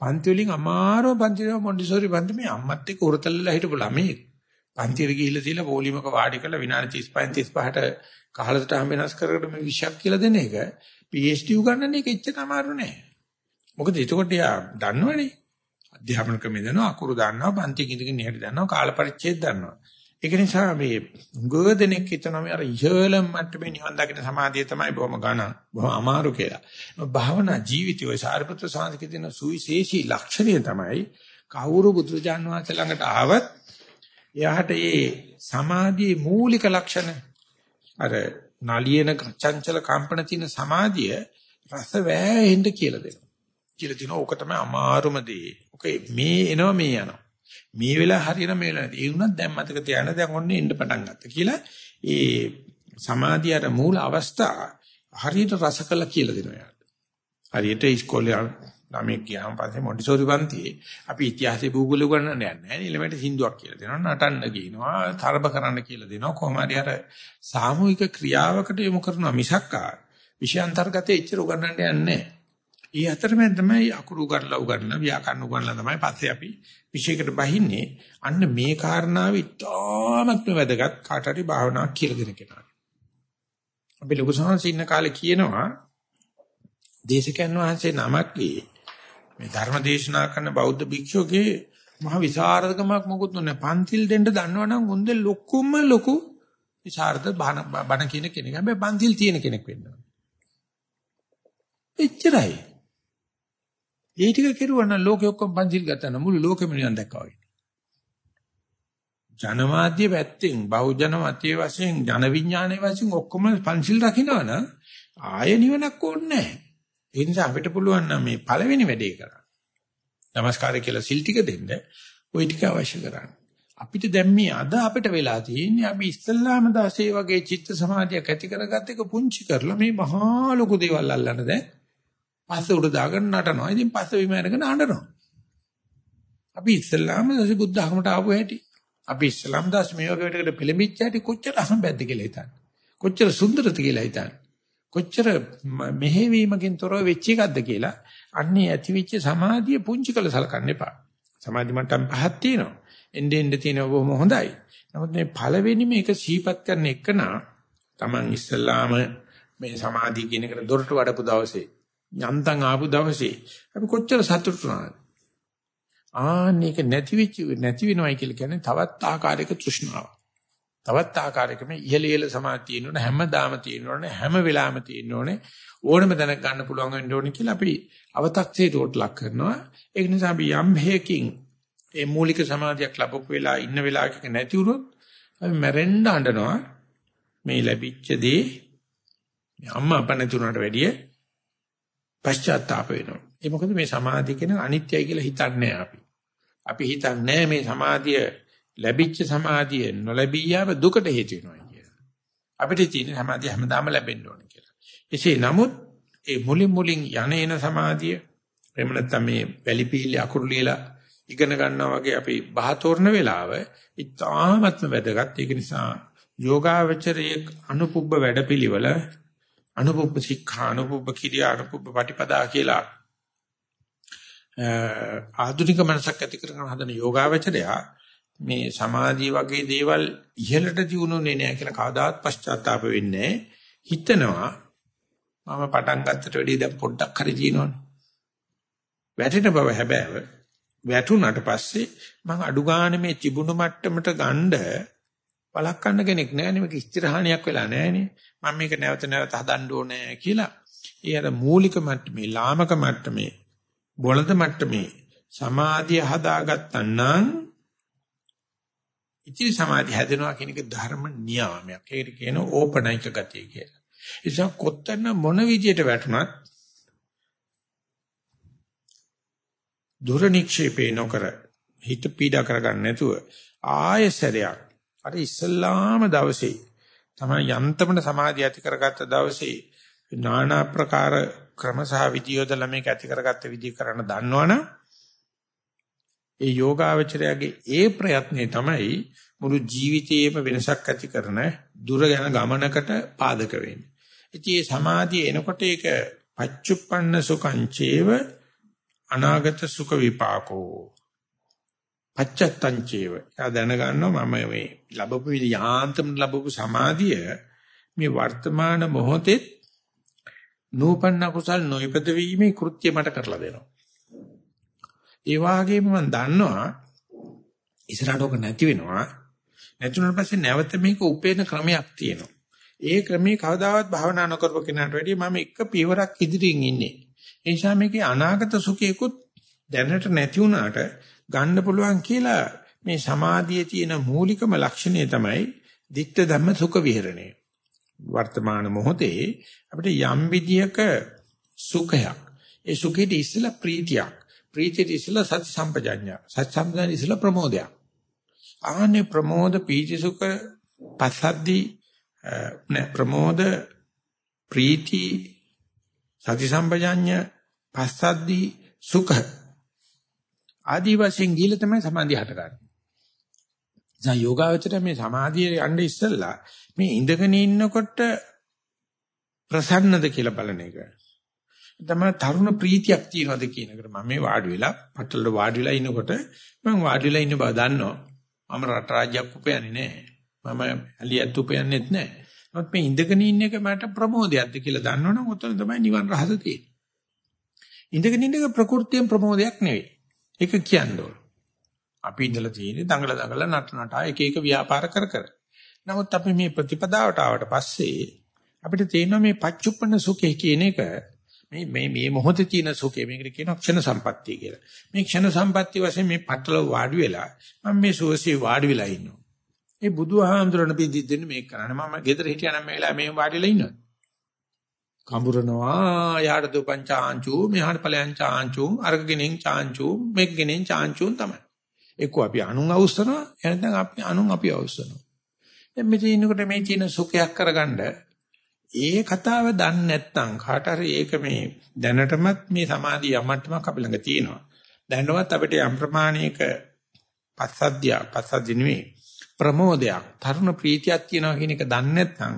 පන්ති වලින් අමාරුම පන්ති තමයි මොන්ටිසෝරි පන්ති මේ අම්මත් එක්ක උරතල්ලලා හිටපු ළමයි. පන්තියට ගිහිල්ලා තියලා පොලිමක වාඩි කරලා විනාඩි 35 35ට කහලකට හැම වෙනස් කරකට මේ විෂයක් කියලා දෙන එක PhD උගන්නන එක එච්චර අමාරු නෑ. මොකද එතකොට යා දන්නවනේ. අධ්‍යාපන ක්‍රමය දන්නවා අකුරු දන්නවා පන්ති කිඳගෙන ඉහට දන්නවා කාල පරිච්ඡේද දන්නවා. ඒක නිසා මේ ගොඩනෙක් හිතනවා මේ අර ඉහළම මට්ටමේ නිවන් දකින සමාධිය තමයි බොහොම ඝන බොහොම අමාරු කියලා. භාවනා ජීවිතය ඔය සාරිපුත්‍ර සාන්තිකේ තියෙන සුවිශේෂී ලක්ෂණය තමයි කවුරු බුදුරජාන් වහන්සේ ළඟට ආවත් එයාට මේ සමාධියේ මූලික ලක්ෂණ අර නලියන චංචල කම්පන තියෙන සමාධිය රස වෑහෙන්න කියලා දෙනවා. කියලා දිනවා ඕක තමයි අමාරුම දේ. ඕක මේ එනවා මේ යනවා. මේ වෙලාව හරියන මේ වෙලාව. ඒ වුණත් දැන් මතක තියාගන්න දැන් ඔන්න එන්න පටන් ගත්තා කියලා ඒ සමාධියට මූල අවස්ථා හරියට රස කළා කියලා දෙනවා යාට. හරියට ඉස්කෝලේ ළමෙක් ගියාම පස්සේ මොන්ටිසෝරි පන්තියේ අපි ඉතිහාසයේ භූගෝල උගන්වන්න යන්නේ නැහැ නේ. ළමයට සින්දුවක් කියලා දෙනවා, නටන්න කියනවා, තරබ කරන්න කියලා දෙනවා. කොහොම හරි අර සාමූහික ක්‍රියාවකට යොමු කරනවා මිසක් විෂයාන්තර්ගතයේ ඉච්චර උගන්වන්න යන්නේ නැහැ. ඒ අතරමැද තමයි අකුරු උගන්ලා උගන්ලා ව්‍යාකරණ උගන්ලා තමයි පස්සේ අපි විශේෂයකට බහින්නේ. අන්න මේ කාරණාව ඉතාමත්ම වැදගත් කාට හරි භාවනාවක් කියලා දෙන කෙනා. අපි ලොකු සංහස ඉන්න කාලේ කියනවා දේශකයන් වහන්සේ නමක්ගේ මේ ධර්ම දේශනා කරන බෞද්ධ භික්ෂුවගේ මහ විසරදකමක් මොකුත් නැහැ. පන්තිල් දෙන්න දන්නවනම් උන්ද ලොකුම ලොකු විසරද බණ කියන කෙනෙක්. හැබැයි පන්තිල් තියෙන කෙනෙක් වෙන්න ඕනේ. එච්චරයි. ඒ ටික කෙරුවා නම් ලෝකෙ ඔක්කොම පන්සිල් ගත්තා නම් මුළු ලෝකෙම නිවන් දැක්කා වගේ. ජනමාධ්‍ය පැත්තෙන් බහුජන මතයේ වශයෙන් ජන විඥානයේ වශයෙන් ඔක්කොම පන්සිල් රකින්නවන ආය නිවනක් ඕනේ නැහැ. ඒ නිසා අපිට පුළුවන් නම් මේ පළවෙනි වැඩේ කරන්න. নমස්කාරය කියලා සිල් ටික දෙන්න ওই ටික අවශ්‍ය කරන්නේ. අපිට දැන් මේ අද අපිට වෙලා තියෙන්නේ අපි ඉස්ලාම දාසේ වගේ චිත්ත සමාධියක් ඇති කරගත්ත එක පුංචි කරලා මේ මහා ලොකු දේවල් අල්ලන්න දැන් පස්ස උඩ දාගෙන නටනවා. ඉතින් පස්ස බිම අරගෙන අඬනවා. අපි ඉස්ලාම දාසේ බුද්ධ ධර්මයට ආපු හැටි. අපි ඉස්ලාම් දාස් මේ වගේ වැඩකට පෙළඹිච්ච හැටි කොච්චර අහඹැද්ද කියලා හිතන්න. කොච්චර සුන්දරද කියලා හිතන්න. කොච්චර මෙහෙවීමකින් තොරව වෙච්ච එකක්ද කියලා අන්නේ ඇතිවිච්ච සමාධිය පුංචි කළ සලකන්න එපා. සමාධි මට්ටම් පහක් තියෙනවා. එnde end තියෙනවා බොහොම හොඳයි. නමුත් මේ පළවෙනි මේක සීපත් කරන එකනා Taman ඉස්සල්ලාම මේ සමාධිය කියන එකට දොරට වඩපු දවසේ යන්තම් ආපු දවසේ අපි කොච්චර සතුටු වුණාද? ආන්නේක නැති වෙච්ච නැති වෙනවයි කියලා කියන්නේ තවත් ආකාරයක තෘෂ්ණාව. තවත් ආකාරයක මේ ඉහළ ඉහළ සමාධිය තියෙනවනේ හැමදාම තියෙනවනේ හැම වෙලාවෙම තියෙනවනේ ඕනම දැනක් ගන්න පුළුවන් වෙන්න ඕනේ කියලා අපි අව탁සීරුවට ලක් කරනවා. ඒක නිසා අපි යම් හේකින් ඒ මූලික සමාධියක් ලැබපු වෙලා ඉන්න වෙලාවක නැති වුණොත් අපි මැරෙන්න අඬනවා. මේ ලැබිච්ච දේ අම්මා අප නැතුණට වැඩිය පශ්චාත්තාප වෙනවා. ඒ මොකද මේ සමාධිය කියන අනිත්‍යයි කියලා හිතන්නේ අපි. අපි හිතන්නේ මේ සමාධිය ලැබිච්ච සමාධිය නොලැබී යාම දුකට හේතු වෙනවා කියලා. අපිට තියෙන සමාධිය හැමදාම ලැබෙන්න ඕනේ කියලා. එසේ නමුත් ඒ මුලින් මුලින් යන එන සමාධිය එහෙම නැත්නම් මේ වැලිපීලි අකුරු ලියලා ඉගෙන ගන්නවා වගේ අපි බහතෝරන වෙලාව ඉතාමත්ම වැදගත්. ඒක නිසා යෝගාවචරයේ අනුපුබ්බ වැඩපිළිවෙල අනුපුබ්බ ශික්ෂා අනුපුබ්බ කිරියා අනුපුබ්බ පටිපදා කියලා ආධුනික මනසක් ඇති කරගෙන හදන යෝගාවචරයා මේ සමාධිය වගේ දේවල් ඉහළට දියුණුනේ නැහැ කියලා කවදාවත් පශ්චාත්තාප වෙන්නේ හිතනවා මම පටන් ගත්තට වැඩිය දැන් පොඩ්ඩක් හරි දිනවනේ වැටෙන බව හැබෑව වැටුණාට පස්සේ මම අඩු ගානේ මේ තිබුණු මට්ටමට ගණ්ඩ වළක්වන්න කෙනෙක් නැහැ මේක ස්ථිරහානියක් වෙලා නැහැනේ මම මේක නැවත නැවත හදන්න ඕනේ කියලා ඒ අර මූලික මට්ටමේ ලාමක මට්ටමේ බොළඳ මට්ටමේ සමාධිය හදාගත්තා නම් ඉතිරි සමාධිය හැදෙනවා කියන එක ධර්ම නියාමයක්. ඒකට කියන ඕපනයික ගතිය කියලා. ඒ නිසා කොත්තන මොන විදියට වැටුණත් දුර නික්ෂේපේ නොකර හිත පීඩා කරගන්න නැතුව ආයසරයක් අර ඉස්ලාම දවසේ තමයි යන්තමන සමාධිය ඇති කරගත්ත දවසේ নানা ප්‍රකාර ක්‍රම සහ විදියෝදලා මේක ඇති කරගත්ත විදිය කරන්න දන්නවනම් ඒ යෝගාවචරයාගේ ඒ ප්‍රයත්නේ තමයි මුළු ජීවිතේම වෙනසක් ඇති කරන දුර යන ගමනකට පාදක වෙන්නේ. ඉතින් මේ සමාධිය එනකොට ඒක පච්චුප්පන්න සුඛංචේව අනාගත සුඛ විපාකෝ පච්චත්තං චේව. එයා දැනගන්නවා මම මේ ලැබපු යාන්තම් ලැබපු සමාධිය මේ වර්තමාන මොහොතේ නූපන්න කුසල් නොයිපද වීමේ කෘත්‍ය මට කරලා දෙනවා. ඒ වගේම මම දන්නවා ඉස්සරහට ඔක නැති වෙනවා. නැතුණාට පස්සේ නැවත මේක උපේන ක්‍රමයක් තියෙනවා. ඒ ක්‍රමේ කවදාවත් භාවනා නොකරපු කෙනාට වැඩිය මම එක පියවරක් ඉදිරියෙන් ඉන්නේ. ඒ නිසා මේකේ අනාගත සුඛයකුත් දැනට නැති වුණාට ගන්න පුළුවන් කියලා මේ සමාධියේ තියෙන මූලිකම ලක්ෂණය තමයි ditta ධම්ම සුඛ විහරණය. වර්තමාන මොහොතේ අපිට යම් විදියක සුඛයක්. ඒ සුඛෙට ඉස්සලා ප්‍රීතියක්. ප්‍රීතියට ඉස්සලා සති සම්පජඤ්ඤය. සති සම්පජඤ්ඤය ඉස්සලා ප්‍රමෝදයක්. ආනේ ප්‍රමෝද පීති සුඛ පසද්දි නේ ප්‍රමෝද ප්‍රීති සති සම්පජඤ්ඤය පස්සද්දි සුඛ ආදී වශයෙන් ගිහිල්ලා තමයි සමාධිය හටගන්නේ. දැන් යෝගාවචර මේ සමාධිය යන්න ඉස්සෙල්ලා මේ ඉඳගෙන ඉන්නකොට ප්‍රසන්නද කියලා බලන එක. තමයි තරුණ ප්‍රීතියක් තියනවාද කියන එකට මම මේ වාඩි වෙලා පටලට වාඩි වෙලා ඉනකොට මම වාඩි වෙලා ඉන්න බව දන්නවා. මම රට රාජ්‍යයක් උපයන්නේ නැහැ. මම ඇලියත් උපයන්නේත් නැහැ. නමුත් මේ ඉඳගෙන ඉන්න එක මට ප්‍රමෝදයක්ද කියලා දන්නවනම් උතන තමයි නිවන් රහස තියෙන්නේ. ඉඳගෙන ඉන්න එක ප්‍රകൃතියෙන් ප්‍රමෝදයක් නෙවෙයි. ඒක කියන්න ඕන. අපි ඉඳලා තියෙන්නේ දඟල දඟල නට නටා එක එක ව්‍යාපාර කර කර. නමුත් අපි මේ ප්‍රතිපදාවට ආවට පස්සේ අපිට තේරෙනවා මේ පච්චුප්පන සුඛය කියන එක මේ මේ මේ මොහොතේ තියෙන සුඛය මේකට කියනවා ක්ෂණ සම්පත්තිය කියලා. මේ ක්ෂණ සම්පත්තිය වශයෙන් මේ පටල වාඩි වෙලා මම මේ සුවසේ වාඩි වෙලා ඉන්නවා. ඒ බුදුහාමුදුරණ පිළිදින්න මේක කරන්නේ මම ගෙදර හිටියනම් මේ වෙලාවේ මේ වාඩිලා ඉන්නවා. කඹරනවා යාට දුපං චාංචු මෙහාට ඵලයන් චාංචු අර්ගගෙනෙන් චාංචු මෙක්ගෙනෙන් චාංචු තමයි. එක්ක අපි අනුන් අවශ්‍යනවා එහෙනම් අපි අනුන් අපි අවශ්‍යනවා. දැන් මෙතන ඉන්නකොට මේ තියෙන සුඛයක් කරගන්න ඒ කතාව දන්නේ නැත්නම් කාට හරි ඒක මේ දැනටමත් මේ සමාධිය යමට්ටමක් අපි ළඟ තියෙනවා. දැනටමත් අපිට යම් ප්‍රමාණයක පස්සද්ධිය පස්සද්ධි නෙවෙයි ප්‍රමෝදයක් තරුණ ප්‍රීතියක් තියෙනවා කියන එක දන්නේ නැත්නම්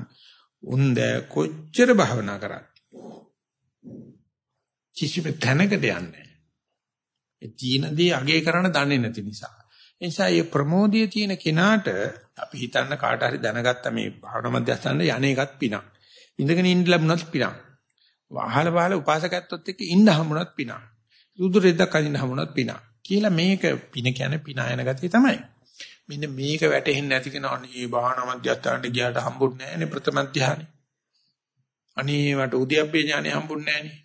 උන්ද කොච්චර භවනා කරත් කිසිම තැනකට යන්නේ ඒ තීනදී අගේ කරන දන්නේ නැති නිසා. ඒ නිසා මේ ප්‍රමෝදයේ තියෙන කෙනාට අපි හිතන්න කාට හරි දැනගත්ත මේ භාවනා මධ්‍යස්ථානයේ යන්නේ එකත් පිනක්. ඉඳගෙන ඉන්න ලැබුණත් පිනක්. වහල වහල උපාසකත්වත් එක්ක ඉන්න හම්බුණත් පිනක්. රුදුර රෙද්දක් අඳින්න හම්බුණත් පිනක්. කියලා මේක පින කියන්නේ පිනායන ගතිය තමයි. මෙන්න මේක වැටෙන්නේ නැති කෙනා අනේ භාවනා මධ්‍යස්ථානට ගියාට හම්බුන්නේ නැහැනේ ප්‍රථම ධානය. අනේ මට උද්‍යප්පේ ඥානෙ හම්බුන්නේ නැහැනේ.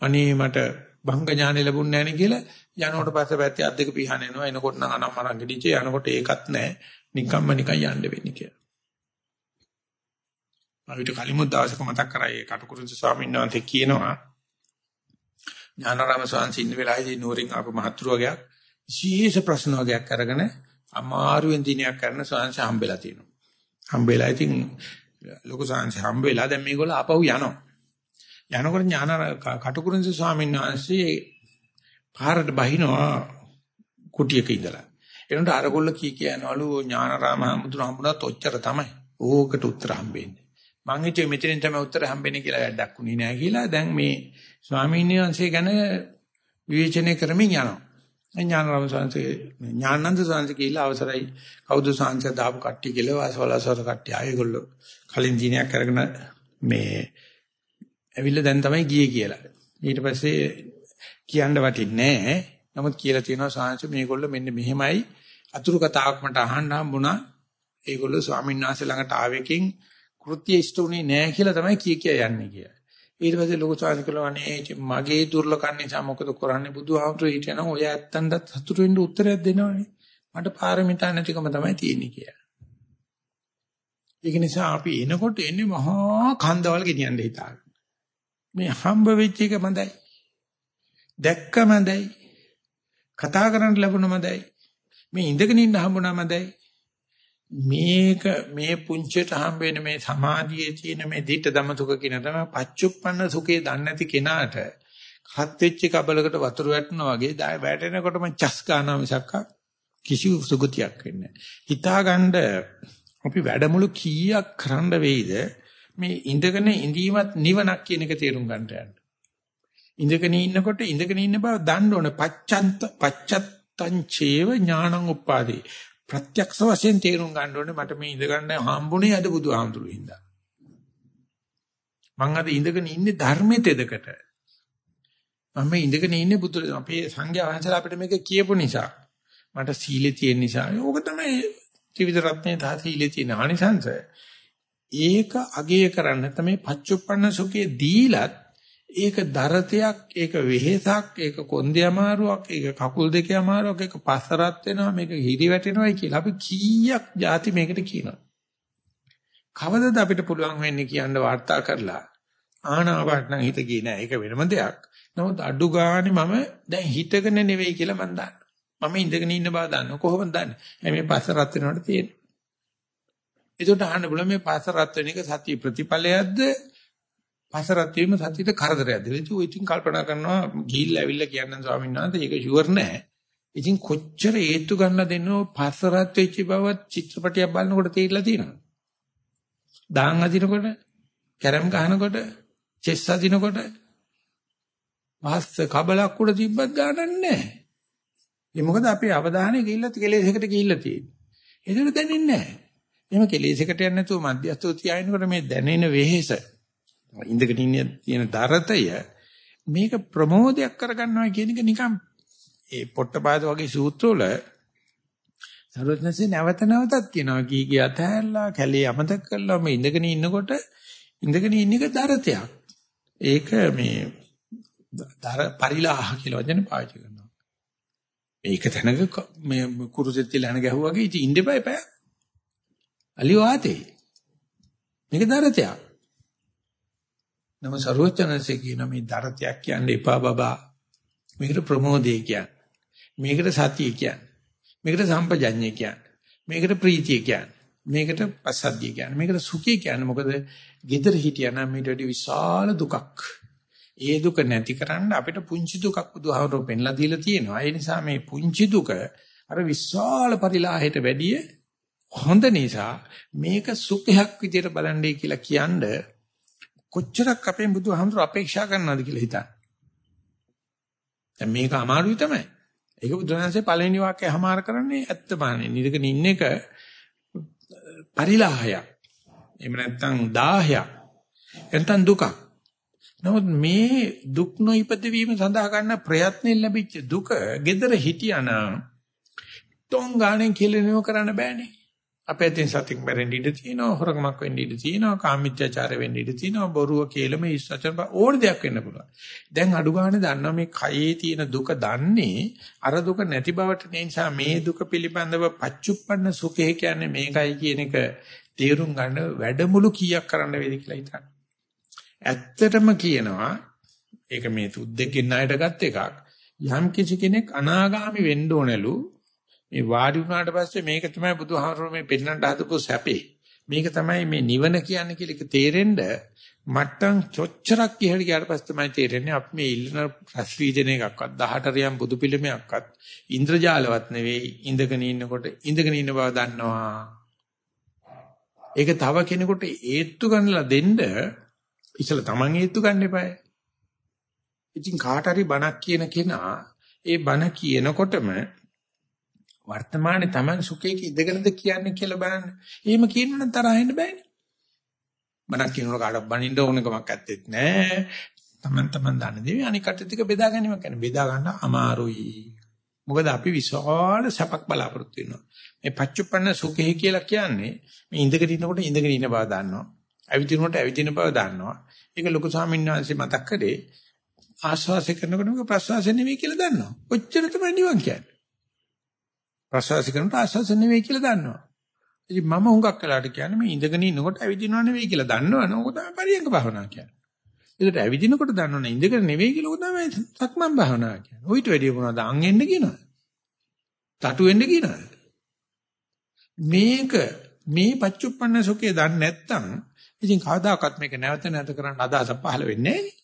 අනේ මට භංග ඥානෙ ලැබුන්නේ නැහැනේ කියලා යනකොට පස්සේ පැත්තේ අත් දෙක පිහන එනවා. එනකොට නම් අනම්මරන් ගෙඩිචේ යනකොට ඒකත් නැහැ. නිකම්ම නිකන් යන්න වෙන්නේ කියලා. අපිට කලිමුත් දවසක මතක් කරා ඒ කටුකුරුන්ස ස්වාමීන් වහන්සේ කියනවා ඥානාරාම ස්වාමීන් වහන්සේ ඉන්න වෙලාවේදී නෝරින් ආපු මහත්තුරු වගේක් විශේෂ ප්‍රශ්න වගේක් අරගෙන අමාරුවෙන් දිනයක් කරන සාංශ හම්බෙලා තියෙනවා. හම්බෙලා ඉතින් ලොකු සාංශ හම්බෙලා දැන් මේගොල්ලෝ ආපහු යනවා. යනකොට ඥාන කටුකුරුන්ස ස්වාමීන් වහන්සේ පාරට බහිනවා කුටියක ඉඳලා. එනකොට අරගොල්ල කී කියනවලු ඥානරාම හමුදුර හම්බුණාත් ඔච්චර තමයි. ඕකට උත්තර හම්බෙන්නේ. මං හිතුවේ මෙතනින් තමයි උත්තර හම්බෙන්නේ කියලා වැඩක් උනේ නෑ කියලා. දැන් මේ ස්වාමීන් වහන්සේ ගැන විවේචනය කරමින් යනවා. ඥානරම සංසේ ඥානන්ද සංසේ කියලා අවසරයි කවුද සංසේ දාපු කට්ටිය කියලා වාසවලසවර කට්ටිය ආයෙගොල්ලෝ කලින් දිනයක් අරගෙන මේ ඇවිල්ලා දැන් තමයි ගියේ කියලා. ඊට පස්සේ කියන්න වටින්නේ නැහැ. නමුත් කියලා තියෙනවා සංසේ මේගොල්ලෝ මෙන්න මෙහෙමයි අතුරු කතාවක් මට අහන්න හම්බුණා. ඒගොල්ලෝ ස්වාමීන් වහන්සේ ළඟට ආවෙකින් කෘත්‍ය ඉෂ්ටුනේ නැහැ කියලා තමයි කිය කිය යන්නේ කියලා. ඊට පස්සේ ලොකු සාංශ කළා අනේ මගේ දුර්ලකම් නිසා මොකද කරන්නේ බුදුහාමුදුරු හිටියනම් ඔය ඇත්තන්ට සතුටු වෙන්න උත්තරයක් දෙනවනේ මට පාරමිතා නැතිකම තමයි තියෙන්නේ කියලා. ඒක නිසා අපි එනකොට එන්නේ මහා කන්දවල ගෙනියන්න හිතාගෙන. මේ හම්බ වෙච්ච එක මඳයි. දැක්ක මඳයි. කතා කරන්න ලැබුණ මඳයි. මේ ඉඳගෙන ඉන්න හම්බුණා මඳයි. මේක මේ පුංචිට හම්බ වෙන මේ සමාධියේ තියෙන මේ දිට්ඨ ධම්මසුඛ කියන තමයි පච්චුප්පන්න සුඛේ දන්නේ නැති කෙනාට හත් වෙච්ච කබලකට වතුර වැටෙනවා වගේ වැටෙනකොටම චස් ගන්නවා මිසක් කිසි සුගතියක් වෙන්නේ නැහැ. හිතාගන්න අපි වැඩමුළු කීයක් කරන්න වෙයිද මේ ඉඳගෙන ඉඳීමත් නිවනක් කියන එක තේරුම් ගන්නට යන්න. ඉඳගෙන ඉන්නකොට ඉඳගෙන ඉන්න බව දන්න ඕන පච්චන්ත පච්චත්තං චේව ඥානං උපාදී ප්‍රත්‍යක්ෂ වශයෙන් තේරුම් ගන්න ඕනේ මට මේ ඉඳ ගන්න හම්බුනේ අද බුදුහාමුදුරු හින්දා. මං අද ඉඳගෙන ඉන්නේ ධර්මයේ තෙදකට. මම ඉඳගෙන ඉන්නේ බුදු අපේ සංඝයා වහන්සේලා අපිට මේක කියපු නිසා. මට සීලේ තියෙන නිසා. ඕක තමයි ත්‍රිවිධ රත්නේ තා සීලේ තියෙන ආනිසංශය. ඒක අගය කරන්න තමයි පච්චුප්පන්න සුඛේ දීලත් ඒක දරතයක්, ඒක වෙහෙසක්, ඒක කොන්දේ අමාරුවක්, ඒක කකුල් දෙකේ අමාරුවක්, ඒක පස්සරත් වෙනවා, මේක හිරි වැටෙනවායි කියලා අපි කීයක් ಜಾති මේකට කියනවා. කවදද අපිට පුළුවන් වෙන්නේ කියන්න වාර්තා කරලා ආනාපාන නම් හිත ගියේ නෑ. ඒක වෙනම දෙයක්. නමුත් අඩු ගානේ මම දැන් හිතගෙන නෙවෙයි කියලා මම දන්නවා. මම ඉඳගෙන ඉන්න බව දන්නවා. කොහොමද දන්නේ? මේ පස්ස රත් වෙනවට තියෙන්නේ. ඒකට අහන්න බුල මේ පස්ස රත් වෙන එක සතිය ප්‍රතිඵලයක්ද පසරත් වීම සතියට කරදරයක්ද? ඉතින් ඔය ඉතින් කල්පනා කරනවා ගිහිල්ලා ඇවිල්ලා කියන්න ස්වාමීන් වහන්සේ ඒක ෂුවර් නෑ. ඉතින් කොච්චර හේතු ගන්න දෙන්නෝ පසරත් වෙච්ච බව චිත්‍රපටියක් බලනකොට තේරිලා තියෙනවා. දාන් අදිනකොට, කැරම් ගහනකොට, චෙස් අදිනකොට පස්ස කබලක් උඩ තිබ්බත් ගානක් නැහැ. ඒ මොකද අපේ අවධානය ගිහිල්ලා කෙලෙසකට ගිහිල්ලා තියෙන්නේ. ඒකට දැනෙන්නේ නැහැ. එහෙම කෙලෙසකට යන්නේ නැතුව මධ්‍යස්ථව තියාගෙනකොට මේ දැනෙන වෙහෙස ඉඳගෙන ඉන්න තියෙන දරතය මේක ප්‍රමෝදයක් කරගන්නවා කියන එක නිකන් ඒ පොට්ටපාද වගේ සූත්‍රවල සරුවත්නසේ නැවත නැවතත් කියනවා කී කිය අතහැරලා කැලේ අමතක කරලා මේ ඉඳගෙන ඉන්නකොට ඉඳගෙන ඉන්න එක දරතයක්. ඒක මේ දර පරිලාහ කියලා වචන පාවිච්චි කරනවා. මේක තැනක මේ කුරුසෙත් තියලා ගැහුවා වගේ ඉතින් ඉන්න එපා එපා. අලි වාතේ. මේක දරතයක්. නම සරුවචනසේ කියන මේ දරතයක් කියන්නේ එපා බබා. මේකට ප්‍රමෝදේ කියන්නේ. මේකට සතිය කියන්නේ. මේකට සම්පජඤ්ඤය කියන්නේ. මේකට ප්‍රීතිය කියන්නේ. මේකට පසද්දිය කියන්නේ. මේකට සුඛය කියන්නේ මොකද? gedara හිටියනම් මේට වඩා විශාල දුකක්. ඒ දුක නැති කරන්න අපිට පුංචි දුකක් බුදුහාමරෝ පෙන්ලා දීලා තියෙනවා. ඒ නිසා මේ පුංචි දුක අර විශාල පරිලාහයට වැඩිය හොඳ නිසා මේක සුඛයක් විදියට බලන්නේ කියලා කියන්නේ කොච්චරක් අපේ බුදුහාමුදුර අපේක්ෂා කරනවද කියලා හිතන්න. දැන් මේක අමාරුයි තමයි. ඒක බුදුරජාණන්සේ පළවෙනි වාක්‍යය හමාර කරන්නේ ඇත්ත බානේ. නිරකන ඉන්න එක පරිලාහයක්. එහෙම නැත්නම් දාහයක්. නැත්නම් දුකක්. නමුත් මේ දුක් නොඉපද වීම සඳහා ගන්න ප්‍රයත්නෙන් ලැබිච්ච දුක gedara හිටියානම් තොන් ගාණෙන් කෙලෙනව කරන්න බෑනේ. අපේ තින් සතික් මැරෙන්න ඉඩ තියෙනවා හොරකමක් වෙන්න ඉඩ තියෙනවා කාමීත්‍යචාර වෙන්න ඉඩ තියෙනවා බොරුව කේලම ඉස්සචන ඕන දෙයක් වෙන්න පුළුවන්. දැන් අඩු ගන්න දන්නවා මේ කයේ තියෙන දුක දන්නේ අර දුක නැති බවට නිසා මේ දුක පිළිබඳව පච්චුප්පන්න සුඛය කියන්නේ මේකයි කියන එක තේරුම් ගන්න වැඩමුළු කීයක් කරන්න වේද කියලා හිතන්න. ඇත්තටම කියනවා ඒක මේ තුද්දෙකින් ණයට ගත් එකක් යම් කිසි කෙනෙක් අනාගාමි වෙන්න ඕනලු මේ වාඩි වුණාට පස්සේ මේක තමයි බුදුහාමර මේ පෙන්වන්න හදපු සැපේ. මේක තමයි මේ නිවන කියන්නේ කියලා ඒක තේරෙන්න මට්ටම් චොච්චරක් ඉහළ ගියාට පස්සේ තමයි තේරෙන්නේ අපි මේ ඉල්ලන රස්වීදන එකක්වත් 18 රියම් බුදු පිළිමයක්වත් ඉන්ද්‍රජාලවත් නෙවෙයි ඉඳගෙන ඉන්නකොට ඉඳගෙන ඉන්න බව දන්නවා. ඒක තව කෙනෙකුට ඒත්තු ගන්නලා දෙන්න ඉතල Taman ඒත්තු ගන්න එපායි. ඉතින් කාට හරි බණක් කියන කෙනා ඒ බණ කියනකොටම වර්තමානයේ Taman සුඛයක ඉඳගෙනද කියන්නේ කියලා බලන්න. එහෙම කියනනම් තරහ එන්න බෑනේ. මනක් කියනකොට කාටවත් බනින්න ඕන කමක් ඇත්තෙත් නෑ. Taman Taman දන්න දේ අනික කටට බෙදා ගැනීම කියන්නේ බෙදා ගන්න අමාරුයි. මොකද අපි විශාල සැපක් බලාපොරොත්තු වෙනවා. මේ පච්චුප්පන්න සුඛය කියලා කියන්නේ මේ ඉඳගෙන ඉන්නකොට ඉඳගෙන ඉන්න බව දන්නවා. ඇවිදිනකොට ඇවිදින බව දන්නවා. ඒක ලොකු ස්වාමීන් වහන්සේ මතක් කරේ ආශ්වාසය කරනකොට මේක ප්‍රශ්වාසය නෙවෙයි කියලා දන්නවා. ඔච්චර තමයි නිවන් කියන්නේ. ප්‍රසවාස කරනකොට ආස්වාස නෙවෙයි කියලා දන්නවා. ඉතින් මම හුඟක් වෙලාට කියන්නේ මේ ඉඳගෙන ඉන්නකොට ඇවිදිනව නෙවෙයි කියලා දන්නවනේ. ඕක තමයි පරියංග භාවනා කියන්නේ. ඒකට ඇවිදිනකොට දන්නවනේ ඉඳගෙන නෙවෙයි කියලා ඕක තමයි සක්මන් භාවනා කියන්නේ. ඔయిత වැඩි මොනවද අං එන්න කියනවද? තටු වෙන්න කියනවද? මේක මේ පච්චුප්පන්න සුඛය දන්නේ නැත්නම් ඉතින් කවදාකවත් මේක නැවත නැවත කරන්න අදහස පහළ වෙන්නේ නැහැ.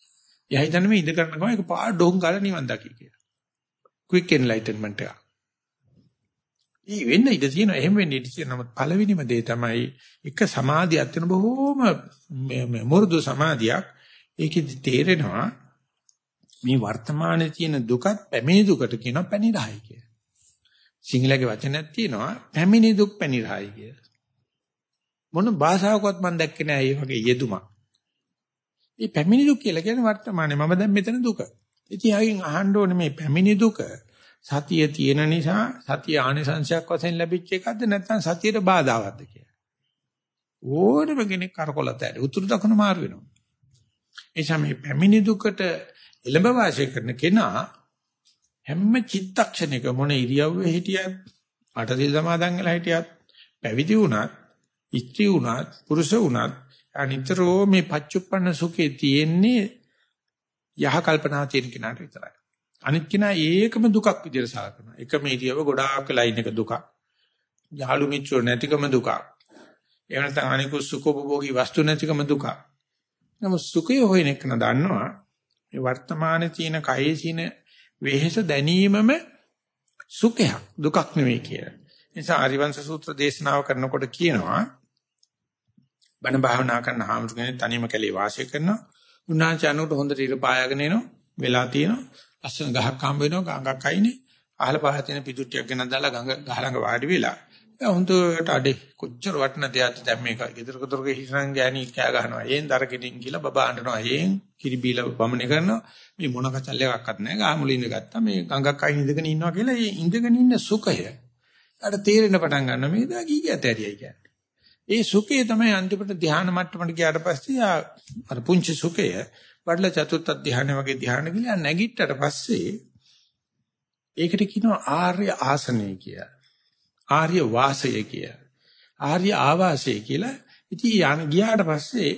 එයා හිතන්නේ මේ ඉඳ කරන ගමන් ඒක පාඩ ඩොං ගාලා නිවන් දකි කියලා. quick enlightenment එක. ඊ වෙන්න ඉඩ තියෙනවා එහෙම වෙන්න ඉඩ තියෙනවා නමුත් පළවෙනිම දේ තමයි එක සමාධියක් වෙන බොහෝම මුරුදු සමාධියක් ඒකෙදි තේරෙනවා මේ වර්තමානයේ තියෙන දුකත් පැමිණි දුකට කියනවා පැනිරහයි කියලා. සිංහලයේ වචනයක් තියෙනවා පැමිණි දුක් පැනිරහයි කියලා. මොන භාෂාවකවත් මම දැක්කේ නෑ මේ වගේ යෙදුමක්. මේ පැමිණි දුක් කියලා කියන්නේ වර්තමානයේ මම දැන් මෙතන දුක. ඉතින් ආයින් අහන්න ඕනේ මේ පැමිණි දුක සතිය තියෙන නිසා සතිය ආනිසංශයක් වශයෙන් ලැබිච්ච එකක්ද නැත්නම් සතියට බාධාවත්ද කියලා. ඕනම කෙනෙක් කරකොලත ඇද උතුරු දකුණු මාරු වෙනවා. ඒ සමේ පැමිණි දුකට එළඹ වාසය කරන කෙනා හැම චිත්තක්ෂණයක මොන ඉරියව්වේ හිටියත් අටසිල් සමාදන් වෙලා හිටියත් පැවිදි වුණත් ඉස්ත්‍රි වුණත් පුරුෂ වුණත් අනිතරෝ මේ පච්චුප්පන්න සුඛේ තියෙන්නේ යහ කල්පනා තියෙන කෙනාට විතරයි. අනිත් කෙනා ඒකම දුකක් විදිහට සලකනවා. එකම ඉරියව ගොඩාක් ලයින් එක දුකක්. යාළු මිත්‍රෝ නැතිකම දුකක්. එහෙම නැත්නම් අනිකුත් සුඛෝපභෝගී වස්තු නැතිකම දුකක්. නමුත් සුඛය හොයන එක දන්නවා මේ වර්තමානයේ තියෙන කයේ තියෙන වෙහෙස දැනීමම සුඛයක් දුකක් නෙවෙයි කියලා. නිසා ආරිවංශ සූත්‍ර දේශනාව කරනකොට කියනවා බණ භාවනා කරන හාමුදුරනේ තනියම කැලේ වාසය කරනවා. උන්වහන්සේ අනුට හොඳට ඉර පායාගෙන එනවා. වෙලා තියෙනවා. ලස්සන ගහක් හම්බ වෙනවා. ගඟක් අයිනේ. අහල පහල තියෙන පිටුට්ටියක් ගෙනත් දාලා ගඟ ගහ ළඟ වාඩි වෙලා හොඳට අඩේ කොච්චර වටන දෙයක්ද දැන් මේක ගෙදර දොරක හිසන් ගෑණි කෑ ගහනවා. එෙන් දරකෙටින් කියලා බබා අඬනවා. එෙන් කිරි බීලා වමනේ කරනවා. මේ මොන කචල් එකක්වත් නැහැ. ගාමුල ඉඳගත්තා. මේ ගඟක් අයින් ඉඳගෙන ඉන්නවා කියලා ඒ ඉඳගෙන ඉන්න සුඛය. අර තේරෙන පටන් ගන්නවා මේ දා කීකියත් ඇරියයි කියන්නේ. ඒ සුඛය තමයි අන්තිමට ධ්‍යාන මට්ටමට ගියාට පස්සේ අර පුංචි සුඛය වඩල චතුර්ථ ධ්‍යාන වගේ ධ්‍යාන කියලා නැගිට්ටට පස්සේ ඒකට කියනවා ආර්ය ආසනය කියලා. ආර්ය වාසය කියලා. ආර්ය ආවාසය කියලා. ඉතින් යන ගියාට පස්සේ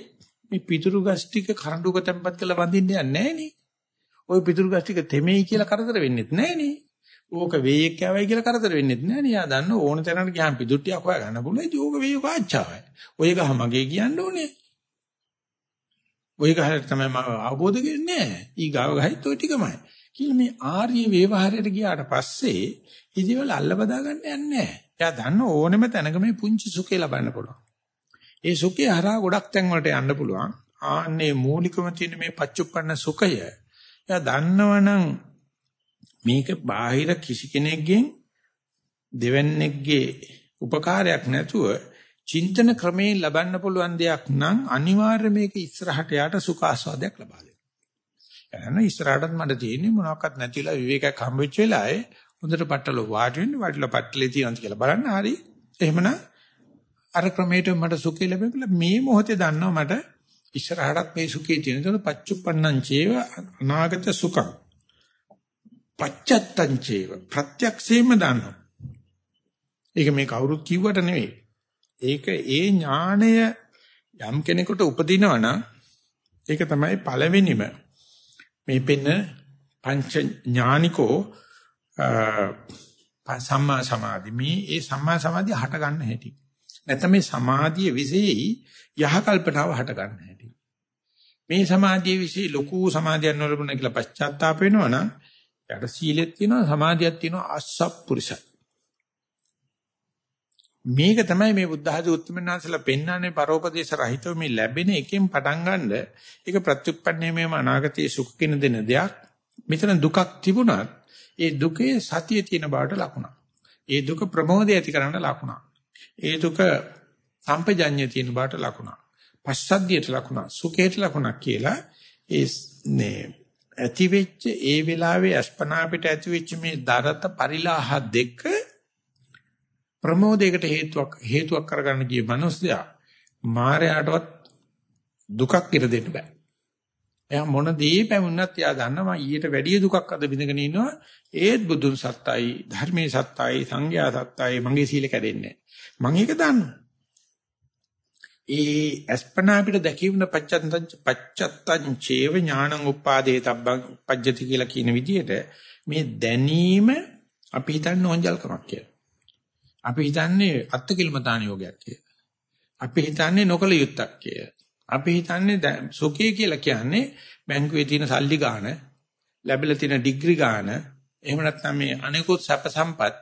මේ පිටුරු ගස් ටික කරඬුක තැම්පත් කරලා වඳින්න යන්නේ නැහනේ. ওই පිටුරු ගස් ටික තෙමෙයි කියලා කරදර වෙන්නෙත් නැහනේ. ඕක වේයක් කෑවයි කියලා කරදර වෙන්නෙත් නැහනේ. යා දන්න ඕන තැනකට ගියාම පිටුට්ටියක් හොයා ගන්න පුළුවන්. ඉතින් ඕක වේයක ආච්චාවයි. ඔය ගහ මගේ කියන්න ඕනේ. ඔය ගහට තමයි මම අවබෝධ කරන්නේ නැහැ. ඊ ගාව ගහයිත් ඔය ටිකමයි. කියලා මේ ආර්ය වේවහරයට ගියාට පස්සේ ඉතිවල අල්ල බදා ගන්න යන්නේ නැහැ. එයා දන්න ඕනෙම තැනක මේ පුංචි සුඛය ලබන්න පුළුවන්. ඒ සුඛය හරහා ගොඩක් තැන් වලට යන්න පුළුවන්. ආන්නේ මූලිකම තියෙන මේ පච්චුප්පන්න සුඛය. එයා දන්නවනම් මේක බාහිර කිසි කෙනෙක්ගෙන් දෙවන්නේගේ උපකාරයක් නැතුව චින්තන ක්‍රමයෙන් ලබන්න පුළුවන් දෙයක් නම් අනිවාර්ය මේක ඉස්සරහට යාට සුඛ ආස්වාදයක් ලබා දෙනවා. එහෙනම් ඉස්සරහටත් මට තියෙන්නේ මොනවාක්වත් නැතිලා විවේකයක් හම්බෙච්ච වෙලාවේ හොඳට පටල වාඩි වෙන්න වාඩිලා පටලේ තියෙනවා කියලා බලන්න හරි. එහෙමනම් අර ක්‍රමයට මට සුඛය ලැබෙන්න මේ මොහොතේ දන්නවා මට ඉස්සරහටත් මේ සුඛය තියෙන. ඒතන පච්චුප්පන්නං චේව අනාගත සුඛං. පච්චත්තං චේව ප්‍රත්‍යක්ෂයෙන්ම දන්නවා. ඒක මේ කවුරුත් කිව්වට නෙවෙයි. ඒක ඒ ඥාණය යම් කෙනෙකුට උපදිනවා නම් ඒක තමයි පළවෙනිම මේ පෙන්න පංච ඥානිකෝ සම්මා සමාධි මේ ඒ සම්මා සමාධිය හට ගන්න හැටි. නැත්නම් මේ සමාධිය විශේෂයි යහ කල්පනාව හට ගන්න හැටි. මේ සමාධිය විශේෂ ලොකු සමාධියක් නොලබුණ කියලා පශ්චාත්තාප වෙනවනම් යට සීලෙත් තියෙනවා සමාධියක් තියෙනවා අසත්පුරුෂයි. මේක තමයි මේ බුද්ධ ආදී උත්තරමනාසලා පෙන්වන්නේ පරෝපදේශ රහිතව මේ ලැබෙන එකෙන් පටන් ගන්න. ඒක ප්‍රත්‍යুৎපන්නේ මේම අනාගතයේ සුඛ කින දෙන දෙයක්. මෙතන දුකක් තිබුණත් ඒ දුකේ සතිය තියෙන බවට ලකුණක්. ඒ දුක ප්‍රමෝදය ඇති කරන්න ලකුණක්. ඒ දුක සම්පජඤ්ඤය තියෙන බවට ලකුණක්. පස්සද්ධියට ලකුණක් සුඛයට ලකුණක් කියලා ඒ නේ ඇති වෙච්ච ඒ වෙලාවේ අස්පනා පිට ඇති වෙච්ච මේ දරත පරිලාහ දෙක ප්‍රමෝදයකට හේතුවක් හේතුවක් කරගන්න ගිය මිනිස්සයා මායයටවත් දුකක් ඉර දෙන්න බෑ. එයා මොන දේ පැමුණත් එයා දන්නවා ඊට වැඩිය දුකක් අද විඳගෙන ඉන්නවා ඒත් බුදුන් සත්‍යයි ධර්මයේ සත්‍යයි සංඝයා සත්‍යයි මගේ සීල කැඩෙන්නේ මම ඒක දන්නවා. ඒ අස්පනා පිට දැකීම පච්චත්තං පච්චත්තං චේව ඥානං උපාදේ තබ්බං පජ්ජති කියලා කියන විදිහට මේ දැනීම අපි හිතන්නේ ඕංජල්කමක් කියලා. අපි හිතන්නේ අත්කිලමතාන යෝගයක් කියලා. අපි හිතන්නේ නොකල යුත්තක් කියලා. අපි හිතන්නේ සුඛය කියලා කියන්නේ බැංකුවේ තියෙන සල්ලි ගාණ, ලැබිලා තියෙන ඩිග්‍රී ගාණ, එහෙම නැත්නම් මේ අනිකුත් සැප සම්පත්.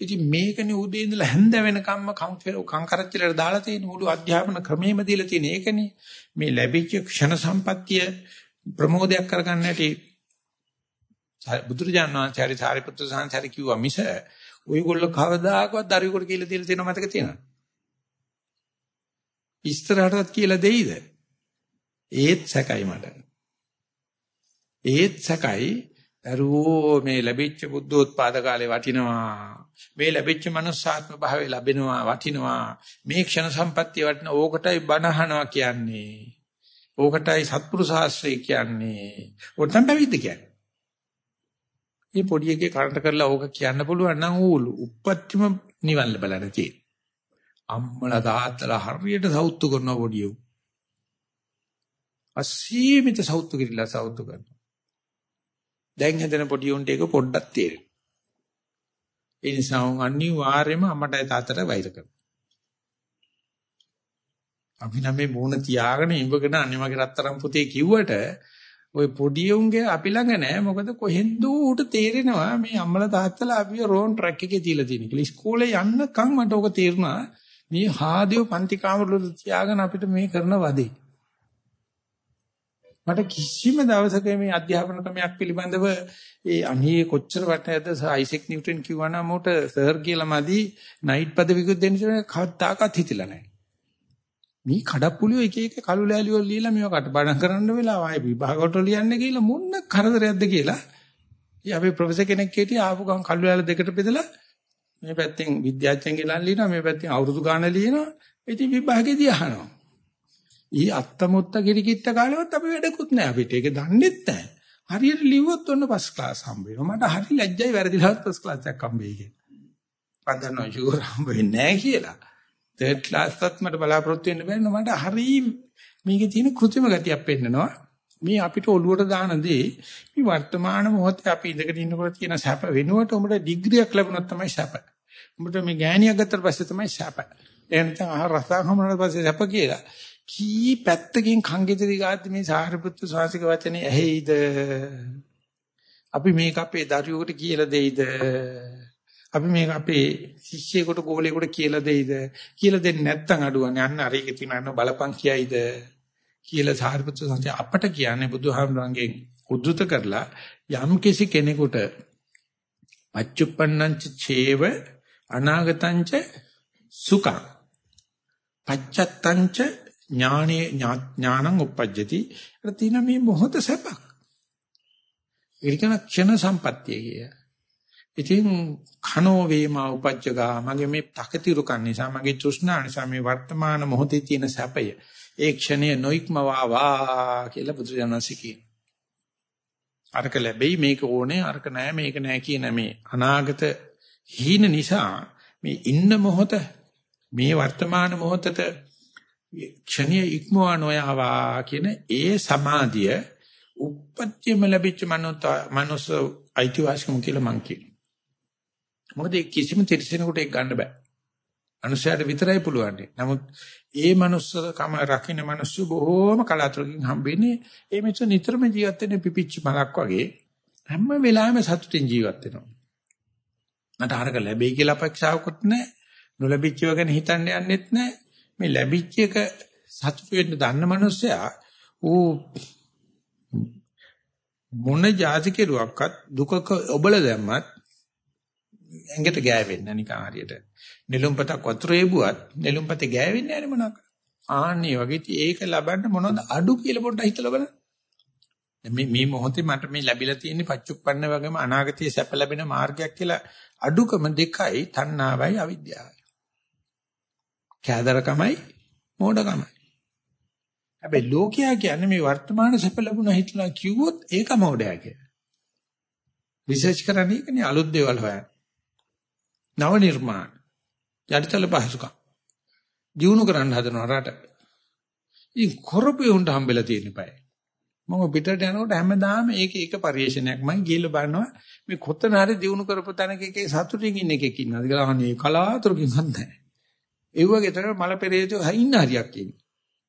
ඉතින් මේකනේ උදේ ඉඳලා හැන්ද වෙනකම්ම කංකරච්චලට දාලා තියෙන මුළු අධ්‍යාපන ක්‍රමෙම දීලා තියෙන ඒකනේ. මේ ලැබිච්ච ක්ෂණ සම්පත්තිය ප්‍රමෝදයක් කරගන්න හැටි බුදුරජාණන් වහන්සේ හරි සාරිපුත්‍ර සාන්තරි කිව්වා මිස ඔයගොල්ලෝ කවදාකවත් දරුවෙකුට කියලා දීලා තියෙනව මතක තියෙනවද? ඉස්තරහටත් කියලා දෙයිද? ඒත් සැකයි මට. ඒත් සැකයි දරුවෝ මේ ලැබිච්ච බුද්ධෝත්පාද කාලේ වටිනවා. මේ ලැබිච්ච මනුස්සාත්ම භාවය ලැබෙනවා වටිනවා. මේ ක්ෂණ සම්පත්තිය වටින ඕකටයි බණහනවා කියන්නේ. ඕකටයි සත්පුරුෂ ශාස්ත්‍රය කියන්නේ. ඕක තමයි පැවිද්ද කියන්නේ. මේ පොඩි එකේ කරන්ට කරලා ඕක කියන්න පුළුවන් නම් ඌ උප්පත්තිම නිවන් ලැබලා නැති. අම්මලා තාත්තලා හරියට සෞතු කරනවා පොඩි උ. අසීමිත සෞතු කිරිලා සෞතු කරනවා. දැන් හැදෙන පොඩි උන්ට ඒක පොඩ්ඩක් තේරෙනවා. ඒ නිසා උන් අනිවාර්යයෙන්ම අම්මටයි තාත්තට වෛර කරනවා. අපි නම් මේ මූණ තියාගෙන ඉඹගෙන අනේ මගේ රත්තරන් පුතේ කිව්වට ওই පොඩි උන්ගේ අපි ළඟ නැහැ මොකද කොහෙන්ද ඌට තේරෙනවා මේ අම්මලා තාත්තලා අපිව රෝන් ට්‍රැක් එකේ තියලා තියෙන කියලා. ඉස්කෝලේ යන්නකම් මට ඕක තේරුණා. මේ හාදියෝ පන්ති කාමරවල තියාගෙන අපිට මේ කරන වදේ. මට කිසිම දවසක මේ අධ්‍යාපන ක්‍රමයක් පිළිබඳව ඒ අනියේ කොච්චර වටනද අයිසෙක් නිව්ටන් කිව්වා නම් උට සර් කියලා මදි නයිට් පදවිකුත් දෙන්න ඉතින් කවදාකවත් හිතිලා නැහැ. මේ කඩප්පුලියෝ එක එක කළු ලෑලි වල ලියලා මේව කටපාඩම් කරන්න වෙලාව ආයේ විභාගවලට ලියන්න කියලා මොන්න කරදරයක්ද කියලා. ඉතින් අපි ප්‍රොෆෙසර් කෙනෙක් හිටියා ආපු ගමන් කළු ලෑලි දෙකට බෙදලා මේ පැත්තෙන් විද්‍යාඥයන්ගේ ලන් ලියනවා මේ පැත්තෙන් අවුරුදු ගාන ලියනවා. ඉතින් විභාගෙදී අහනවා. ඊ අත්තමුත්ත කිරිකිත්ත කාලෙවත් අපි වැඩකුත් නැහැ අපිට. ඒක දන්නෙත් නැහැ. හරියට ලිව්වොත් ඔන්න පස් ක්ලාස් හම්බ වෙනවා. මට හරි ලැජ්ජයි වැරදිලාවත් පස් ක්ලාස් එකක් හම්බෙයි කියලා. පන්දනෝ ෂුගර් හම්බ වෙන්නේ නැහැ කියලා. තර්ඩ් ක්ලාස් එකත් මට බලාපොරොත්තු වෙන්න බැරි මට හරි මේකේ තියෙන කෘත්‍රිම ගතියක් පෙන්නනවා. මේ අපිට ඔළුවට දාන දේ මේ වර්තමාන මොහොතේ අපි ඉඳගෙන ඉන්නකොට තියෙන සැප වෙනුවට උඹට ඩිග්‍රියක් ලැබුණොත් තමයි සැප. උඹට මේ ගෑණියක් ගත්තට පස්සේ තමයි සැප. එහෙනම් ආහාර රසායන හමුනට පස්සේ සැප කියලා. කී පැත්තකින් කංගෙතරි ගාද්දි මේ සාරිපුත්තු ශාසික වචනේ ඇහෙයිද? අපි මේක අපේ දරුවෙකුට කියලා දෙයිද? අපි මේක අපේ ශිෂ්‍යයෙකුට ගෝලයෙකුට කියලා දෙයිද? කියලා දෙන්නේ නැත්නම් අඩුවන්නේ අන්න අර එක තියෙන බලපං කියයිද? කියලා සාරිපුත්තු සංජය අපට කියන්නේ බුදුහාමුදුරන්ගෙන් උද්දුත කරලා යම් කිසි කෙනෙකුට පච්චුප්පන්නංච චේව අනාගතංච සුඛං පච්චත්තංච ඥානේ ඥානං උප්පජ්ජති ඒත් තියෙන මේ මොහොත සැපක් ඒකන ක්ෂණ සම්පත්තිය කිය. ඉතින් කනෝ වේමා උපජ්ජගා මගේ මේ තකතිරුකන් නිසා මගේ තෘෂ්ණා නිසා මේ වර්තමාන මොහොතේ තියෙන සැපය ඒ ක්ෂණය නොයික්මවා කියලා බුදුරජාණන්සේ කියනවා. අරක ලැබෙයි මේක ඕනේ අරක නෑ මේක නෑ කියන මේ අනාගත හීන නිසා මේ ඉන්න මොහොත මේ වර්තමාන මොහොතට ක්ෂණීය ඉක්මවා නොයවා කියන ඒ සමාධිය උපත්තියම ලැබිච්ච මනෝත අයිතිවාසිකම කියලා මං කියනවා. මොකද කිසිම තිරසනෙකුට ඒක ගන්න බෑ. අනුසයට විතරයි පුළුවන්. නමුත් ඒ මනුස්සකම රකින්න මිනිස්සු බොහෝම කලාතුරකින් හම්බෙන්නේ ඒ මිනිස්සු නිතරම ජීවත් වෙන්නේ පිපිච්ච මලක් වගේ හැම වෙලාවෙම සතුටින් ජීවත් වෙනවා. මට අරක ලැබෙයි කියලා අපේක්ෂාවකුත් නැහැ. නොලැබිච්චව ගැන හිතන්න යන්නෙත් නැහැ. මේ ලැබිච්ච එක සතුට වෙන්න දන්න මනුස්සයා ඌ මොන જાති කෙරුවක්වත් දුකක ඔබල දැම්මත් ඇඟට ගෑවෙන්නේ නිකන් හරියට. නෙළුම්පතක් වතුර එබුවත් නෙළුම්පතේ ගෑවෙන්නේ නැහැ මොනවාක. ආන්නේ වගේ ඒක ලබන්න මොනවද අඩු කියලා පොඩ්ඩක් හිතලා බලන්න. මේ මේ මොහොතේ මට මේ ලැබිලා තියෙන පච්චුප්පන්න වගේම අනාගතයේ සැප ලැබෙන මාර්ගයක් කියලා අඩුකම දෙකයි තණ්හාවයි අවිද්‍යාවයි. කෑදරකමයි මෝඩකමයි. හැබැයි ලෝකයා කියන්නේ මේ වර්තමාන සැප ලැබුණා හිතලා කිව්වොත් ඒක මෝඩයා කියලා. රිසර්ච් කරන්නේ කනේ අලුත් දේවල් හොයන්න. නව නිර්මාණ. යටිතල පහසුකම්. දිනු කරන්න හදනවා රට. ඉතින් කරපේ උන්ට හම්බෙලා තියෙන පය. මම පිටට යනකොට හැමදාම ඒක එක පරිේශනයක් මම ගිහලා බලනවා මේ කොතන හරි දිනු කරපු තැනක එකේ සතුටින් ඉන්න එකෙක් ඉන්නවාද කියලා අනේ කලාතුරකින් හඳන්නේ. ඒ වගේ තමයි මල පෙරේතෝ හයින්න හරියක් ඉන්නේ.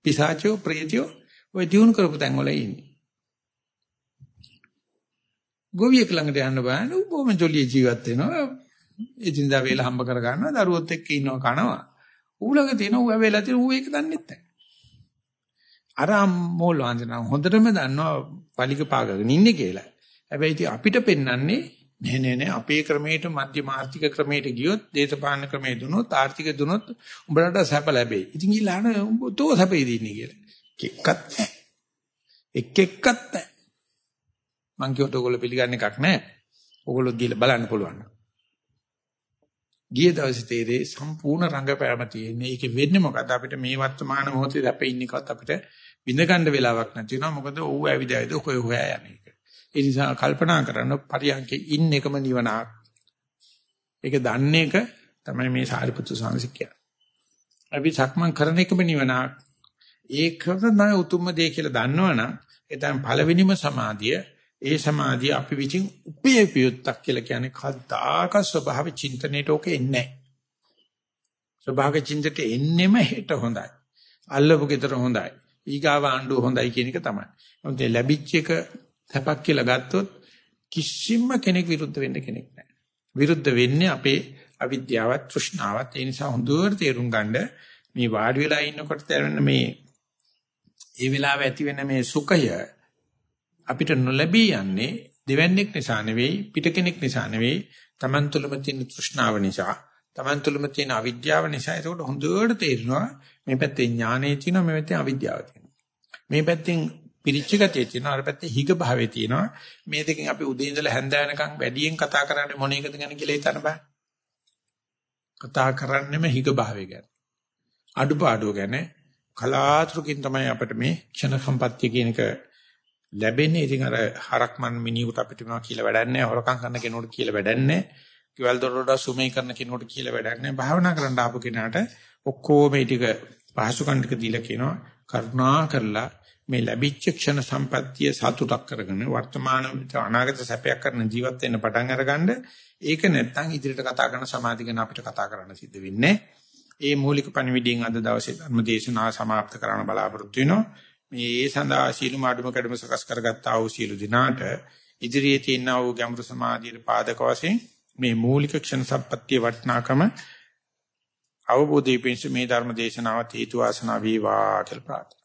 පිසාචෝ ප්‍රේතයෝ ඔය දිනු කරපු තැන් වල ඉන්නේ. ගොවියෙක් ළඟට යන්න බෑන බොහොම ජොලිය ජීවත් වෙනවා. එදිනදා වේල හම්බ කර ගන්නවා දරුවොත් එක්ක ඉන්නවා කනවා. ඌලඟ තියෙන ඌ වෙලා තියෙන ඌ ඒක දන්නේ නැහැ. අර මොල් වන්දන හොඳටම දන්නවා පලික පාගගෙන ඉන්නේ කියලා. හැබැයි ඉතින් අපිට පෙන්වන්නේ නෑ නෑ නෑ අපේ ක්‍රමයට මධ්‍යම ආර්ථික ක්‍රමයට ගියොත් දේශපාලන ක්‍රමයේ දුනොත් ආර්ථික දුනොත් උඹලට සැප ලැබෙයි. ඉතින් ඊළාන උඹ තෝ සැපේ දින්නේ කියලා. එක්කත් නෑ. එක් එක්කත් නෑ. මං කියවට ඔයගොල්ලෝ පිළිගන්න එකක් නෑ. ඔයගොල්ලෝ ගිහලා බලන්න පුළුවන්. ගිය දවසේ තේරේ සම්පූර්ණ රංගපෑම තියෙන්නේ. ඒක වෙන්නේ මොකද අපිට මේ වර්තමාන මොහොතේ දැපෙ ඉන්නකත් අපිට විඳ ගන්න වෙලාවක් නැති වෙනවා. මොකද ඌ ඇවිද ඇවිද කොයි හොයා යන්නේ. ඒ නිසා කල්පනා කරන්න පරියන්කේ ඉන්න එකම නිවනක්. ඒක දන්නේ එක තමයි මේ සාරිපුත්‍ර සාංශික කියන්නේ. අපි සක්මන් කරන එකම නිවනක්. ඒකම තමයි උතුම්ම දේ කියලා දන්නවනම් එතන පළවෙනිම සමාධිය ඒ සමාධිය අපි විසින් උපයපියුත්තක් කියලා කියන්නේ කද්දාක ස්වභාව චින්තනයේට ඕක එන්නේ නැහැ. ස්වභාව චින්තනයට එන්නෙම හෙට හොඳයි. අල්ලපු ගෙදර හොඳයි. ඊගාව ආණ්ඩුව හොඳයි කියන එක තමයි. මොකද ලැබිච්ච එක තැපක් කියලා ගත්තොත් කිසිම කෙනෙක් විරුද්ධ වෙන්න කෙනෙක් නැහැ. විරුද්ධ වෙන්නේ අපේ අවිද්‍යාවත් තෘෂ්ණාවත්. ඒ නිසා හොඳට තේරුම් ගන්න මේ වාඩි වෙලා ඉන්නකොට දැනෙන මේ ඒ වෙලාවේ ඇති වෙන මේ සුඛය අපිට නොලැබී යන්නේ දෙවන්නේක් නිසා නෙවෙයි පිට කෙනෙක් නිසා නෙවෙයි Taman තුලම තියෙන තෘෂ්ණාව නිසා Taman තුලම තියෙන අවිද්‍යාව නිසා. ඒකට හොඳට තේරෙනවා මේ පැත්තේ ඥානෙ තියෙනවා මේ පැත්තේ අවිද්‍යාව තියෙනවා. මේ පැත්තෙන් පිරිච්ච ගතිය තියෙනවා අර පැත්තේ හිග භාවය තියෙනවා. මේ දෙකෙන් අපි උදේ ඉඳලා හැන්ද වෙනකන් වැඩියෙන් කතා කරන්නේ මොන එකද ගැන කියලා හිතන්න බෑ. කතා කරන්නෙම හිග භාවය ගැන. අඩුපාඩුව ගැන කලාතුරකින් තමයි අපිට මේ ක්ෂණ සම්පත්තිය කියන එක ලැබෙන්නේ. ඉතින් අර හරක් මන් මිනිහෙකුට අපිට මොනවා කියලා වැඩක් නැහැ. හොරකම් කරන කෙනෙකුට කියලා වැඩක් නැහැ. කිවල් දොරට සුමේ කරන කෙනෙකුට කියලා වැඩක් නැහැ. භාවනා කරන්න ආපු කෙනාට ඔක්කොම මේ ටික පහසුකම් ටික දීලා කියනවා කරුණා කරලා මේ ලැබිච්ච ක්ෂණ සම්පත්තිය සතුටක් කරගෙන වර්තමාන අනාගත සැපයක් කරන ජීවත් වෙන්න පටන් අරගන්න ඒක නැත්තම් ඉදිරියට කතා කරන සමාධි ගැන අපිට කතා කරන්න සිද්ධ වෙන්නේ ඒ මූලික පණිවිඩයෙන් අද දවසේ ධර්ම දේශනාව સમાપ્ત කරන්න බලාපොරොත්තු වෙනවා මේ ඒ සඳහා සීල මාඩුම කැඩම සකස් කරගත්තා වූ සීල දිනාට ඉදිරියේ තියෙනා වූ ගැඹුරු සමාධියේ පාදක වශයෙන් මේ මූලික ක්ෂණ සම්පත්තිය වටනාකම අවබෝධයේ පිණිස මේ ධර්ම දේශනාවත් හේතු වාසනා වේවා කියලා ප්‍රාර්ථනා